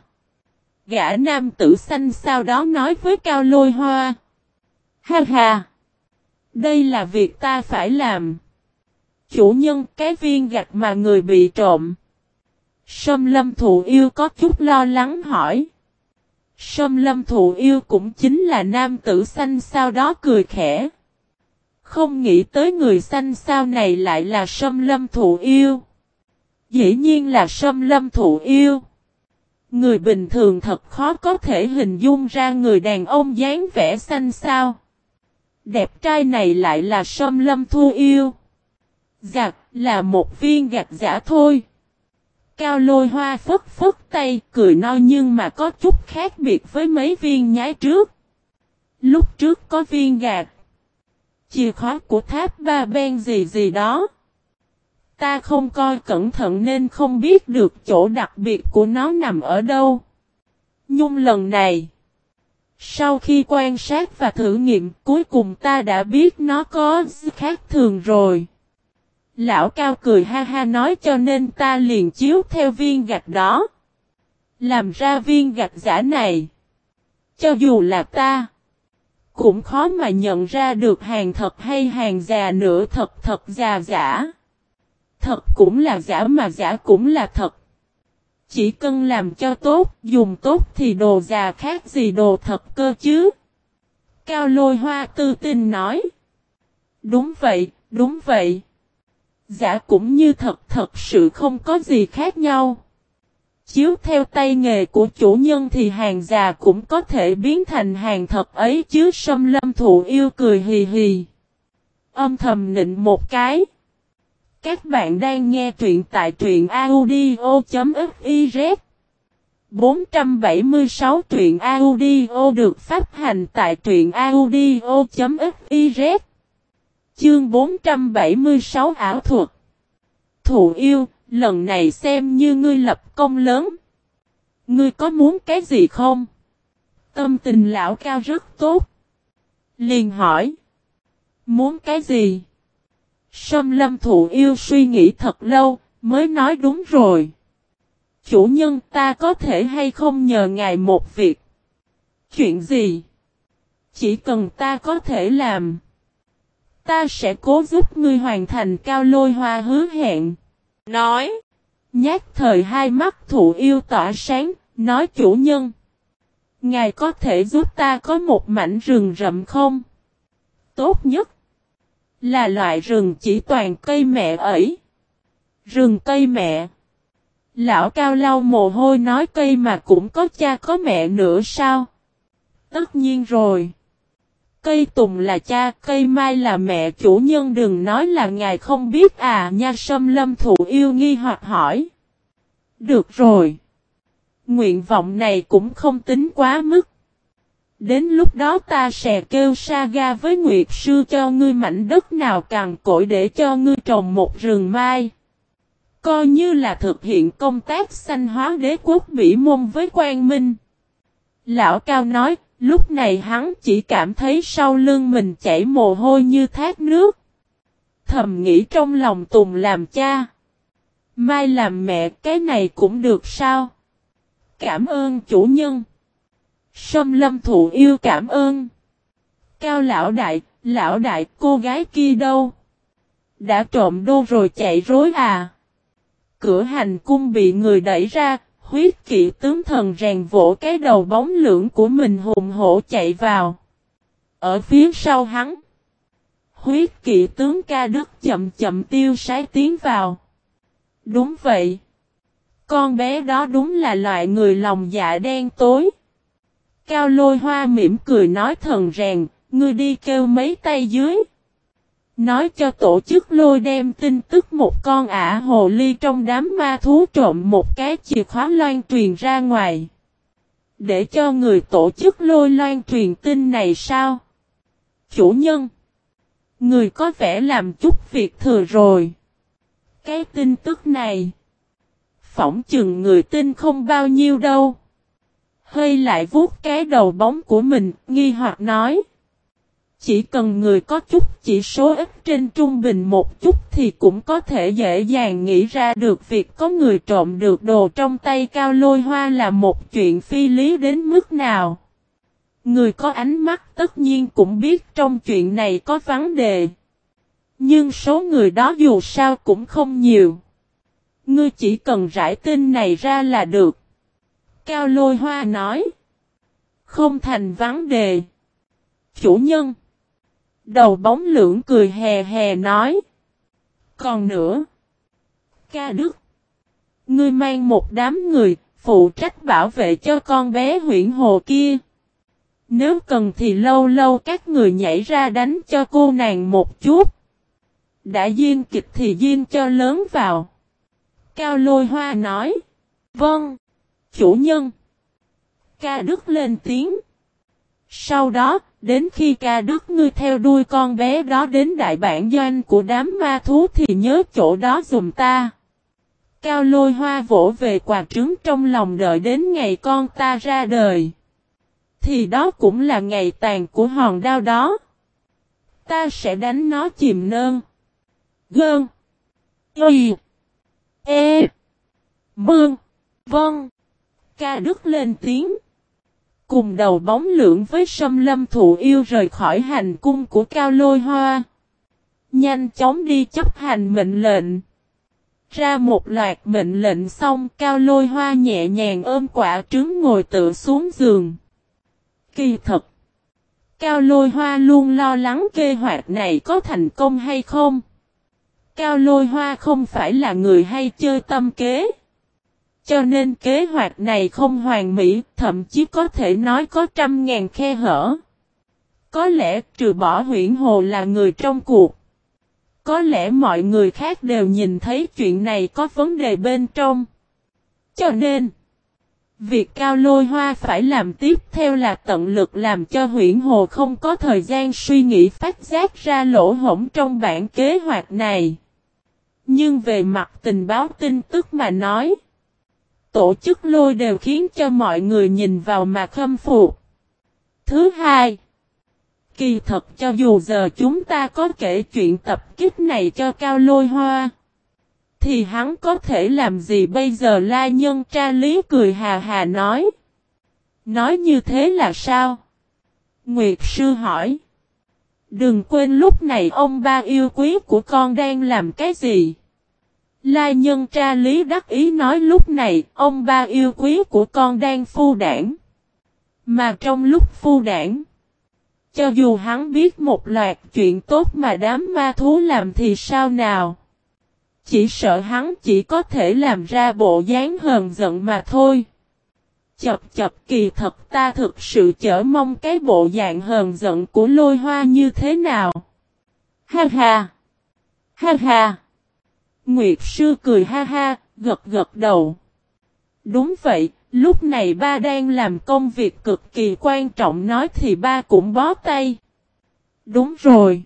Gã nam tử xanh sau đó nói với cao lôi hoa. Ha ha. Đây là việc ta phải làm. Chủ nhân, cái viên gạch mà người bị trộm. Sâm lâm thụ yêu có chút lo lắng hỏi. Sâm lâm thụ yêu cũng chính là nam tử xanh sau đó cười khẽ. Không nghĩ tới người xanh sao này lại là sâm lâm thụ yêu. Dĩ nhiên là sâm lâm thụ yêu. Người bình thường thật khó có thể hình dung ra người đàn ông dáng vẻ xanh sao. Đẹp trai này lại là sâm lâm thu yêu. Gạt là một viên gạch giả thôi. Cao lôi hoa phất phất tay, cười no nhưng mà có chút khác biệt với mấy viên nhái trước. Lúc trước có viên gạt. Chìa khóa của tháp ba ben gì gì đó. Ta không coi cẩn thận nên không biết được chỗ đặc biệt của nó nằm ở đâu. Nhung lần này. Sau khi quan sát và thử nghiệm, cuối cùng ta đã biết nó có khác thường rồi. Lão cao cười ha ha nói cho nên ta liền chiếu theo viên gạch đó. Làm ra viên gạch giả này. Cho dù là ta. Cũng khó mà nhận ra được hàng thật hay hàng già nữa thật thật già giả. Thật cũng là giả mà giả cũng là thật. Chỉ cần làm cho tốt, dùng tốt thì đồ già khác gì đồ thật cơ chứ. Cao lôi hoa tư tin nói. Đúng vậy, đúng vậy. Giả cũng như thật thật sự không có gì khác nhau. Chiếu theo tay nghề của chủ nhân thì hàng già cũng có thể biến thành hàng thật ấy chứ sâm lâm thụ yêu cười hì hì. Âm thầm nịnh một cái. Các bạn đang nghe truyện tại truyện audio.fiz 476 truyện audio được phát hành tại truyện audio.fiz Chương 476 ảo thuật Thụ yêu, lần này xem như ngươi lập công lớn. Ngươi có muốn cái gì không? Tâm tình lão cao rất tốt. Liền hỏi. Muốn cái gì? Sâm lâm thụ yêu suy nghĩ thật lâu, mới nói đúng rồi. Chủ nhân ta có thể hay không nhờ ngài một việc? Chuyện gì? Chỉ cần ta có thể làm. Ta sẽ cố giúp ngươi hoàn thành cao lôi hoa hứa hẹn. Nói. Nhát thời hai mắt thụ yêu tỏa sáng, nói chủ nhân. Ngài có thể giúp ta có một mảnh rừng rậm không? Tốt nhất là loại rừng chỉ toàn cây mẹ ấy. Rừng cây mẹ. Lão cao lau mồ hôi nói cây mà cũng có cha có mẹ nữa sao? Tất nhiên rồi. Cây tùng là cha, cây mai là mẹ chủ nhân đừng nói là ngài không biết à nha sâm lâm thụ yêu nghi hoặc hỏi. Được rồi. Nguyện vọng này cũng không tính quá mức. Đến lúc đó ta sẽ kêu Saga với Nguyệt Sư cho ngươi mảnh đất nào càng cội để cho ngươi trồng một rừng mai. Coi như là thực hiện công tác sanh hóa đế quốc Bỉ Môn với Quang Minh. Lão Cao nói, lúc này hắn chỉ cảm thấy sau lưng mình chảy mồ hôi như thác nước. Thầm nghĩ trong lòng Tùng làm cha. Mai làm mẹ cái này cũng được sao? Cảm ơn chủ nhân. Sâm lâm thụ yêu cảm ơn. Cao lão đại, lão đại cô gái kia đâu? Đã trộm đô rồi chạy rối à? Cửa hành cung bị người đẩy ra, huyết kỵ tướng thần rèn vỗ cái đầu bóng lưỡng của mình hùng hổ chạy vào. Ở phía sau hắn, huyết kỵ tướng ca đức chậm chậm tiêu sái tiến vào. Đúng vậy. Con bé đó đúng là loại người lòng dạ đen tối. Cao lôi hoa mỉm cười nói thần rèn, ngươi đi kêu mấy tay dưới. Nói cho tổ chức lôi đem tin tức một con ả hồ ly trong đám ma thú trộm một cái chìa khóa loan truyền ra ngoài. Để cho người tổ chức lôi loan truyền tin này sao? Chủ nhân. Người có vẻ làm chút việc thừa rồi. Cái tin tức này. Phỏng chừng người tin không bao nhiêu đâu. Hơi lại vuốt cái đầu bóng của mình, nghi hoặc nói. Chỉ cần người có chút chỉ số ít trên trung bình một chút thì cũng có thể dễ dàng nghĩ ra được việc có người trộm được đồ trong tay cao lôi hoa là một chuyện phi lý đến mức nào. Người có ánh mắt tất nhiên cũng biết trong chuyện này có vấn đề. Nhưng số người đó dù sao cũng không nhiều. Ngươi chỉ cần rải tin này ra là được. Cao lôi hoa nói. Không thành vấn đề. Chủ nhân. Đầu bóng lưỡng cười hè hè nói. Còn nữa. Ca Đức. Ngươi mang một đám người, phụ trách bảo vệ cho con bé huyện hồ kia. Nếu cần thì lâu lâu các người nhảy ra đánh cho cô nàng một chút. Đã duyên kịch thì duyên cho lớn vào. Cao lôi hoa nói. Vâng. Chủ nhân. Ca Đức lên tiếng. Sau đó, đến khi ca Đức ngươi theo đuôi con bé đó đến đại bản doanh của đám ma thú thì nhớ chỗ đó dùm ta. Cao lôi hoa vỗ về quà trứng trong lòng đợi đến ngày con ta ra đời. Thì đó cũng là ngày tàn của hòn đao đó. Ta sẽ đánh nó chìm nơn. Gơn. Y. E. Mương. Vâng. Ca Đức lên tiếng. Cùng đầu bóng lượng với sâm lâm thụ yêu rời khỏi hành cung của Cao Lôi Hoa. Nhanh chóng đi chấp hành mệnh lệnh. Ra một loạt mệnh lệnh xong, Cao Lôi Hoa nhẹ nhàng ôm quả trứng ngồi tự xuống giường. Kỳ thật. Cao Lôi Hoa luôn lo lắng kế hoạch này có thành công hay không. Cao Lôi Hoa không phải là người hay chơi tâm kế. Cho nên kế hoạch này không hoàn mỹ, thậm chí có thể nói có trăm ngàn khe hở. Có lẽ trừ bỏ huyện hồ là người trong cuộc. Có lẽ mọi người khác đều nhìn thấy chuyện này có vấn đề bên trong. Cho nên, việc cao lôi hoa phải làm tiếp theo là tận lực làm cho huyện hồ không có thời gian suy nghĩ phát giác ra lỗ hổng trong bản kế hoạch này. Nhưng về mặt tình báo tin tức mà nói, tổ chức lôi đều khiến cho mọi người nhìn vào mà khâm phục. Thứ hai, kỳ thật cho dù giờ chúng ta có kể chuyện tập kích này cho cao lôi hoa, thì hắn có thể làm gì bây giờ la nhân tra lý cười hà hà nói. Nói như thế là sao? Nguyệt sư hỏi. Đừng quên lúc này ông ba yêu quý của con đang làm cái gì? La nhân tra lý đắc ý nói lúc này ông ba yêu quý của con đang phu đảng. Mà trong lúc phu đảng, cho dù hắn biết một loạt chuyện tốt mà đám ma thú làm thì sao nào? Chỉ sợ hắn chỉ có thể làm ra bộ dáng hờn giận mà thôi. Chập chập kỳ thật ta thực sự chở mong cái bộ dạng hờn giận của lôi hoa như thế nào. Ha ha! Ha ha! Nguyệt sư cười ha ha, gật gật đầu. Đúng vậy, lúc này ba đang làm công việc cực kỳ quan trọng nói thì ba cũng bó tay. Đúng rồi.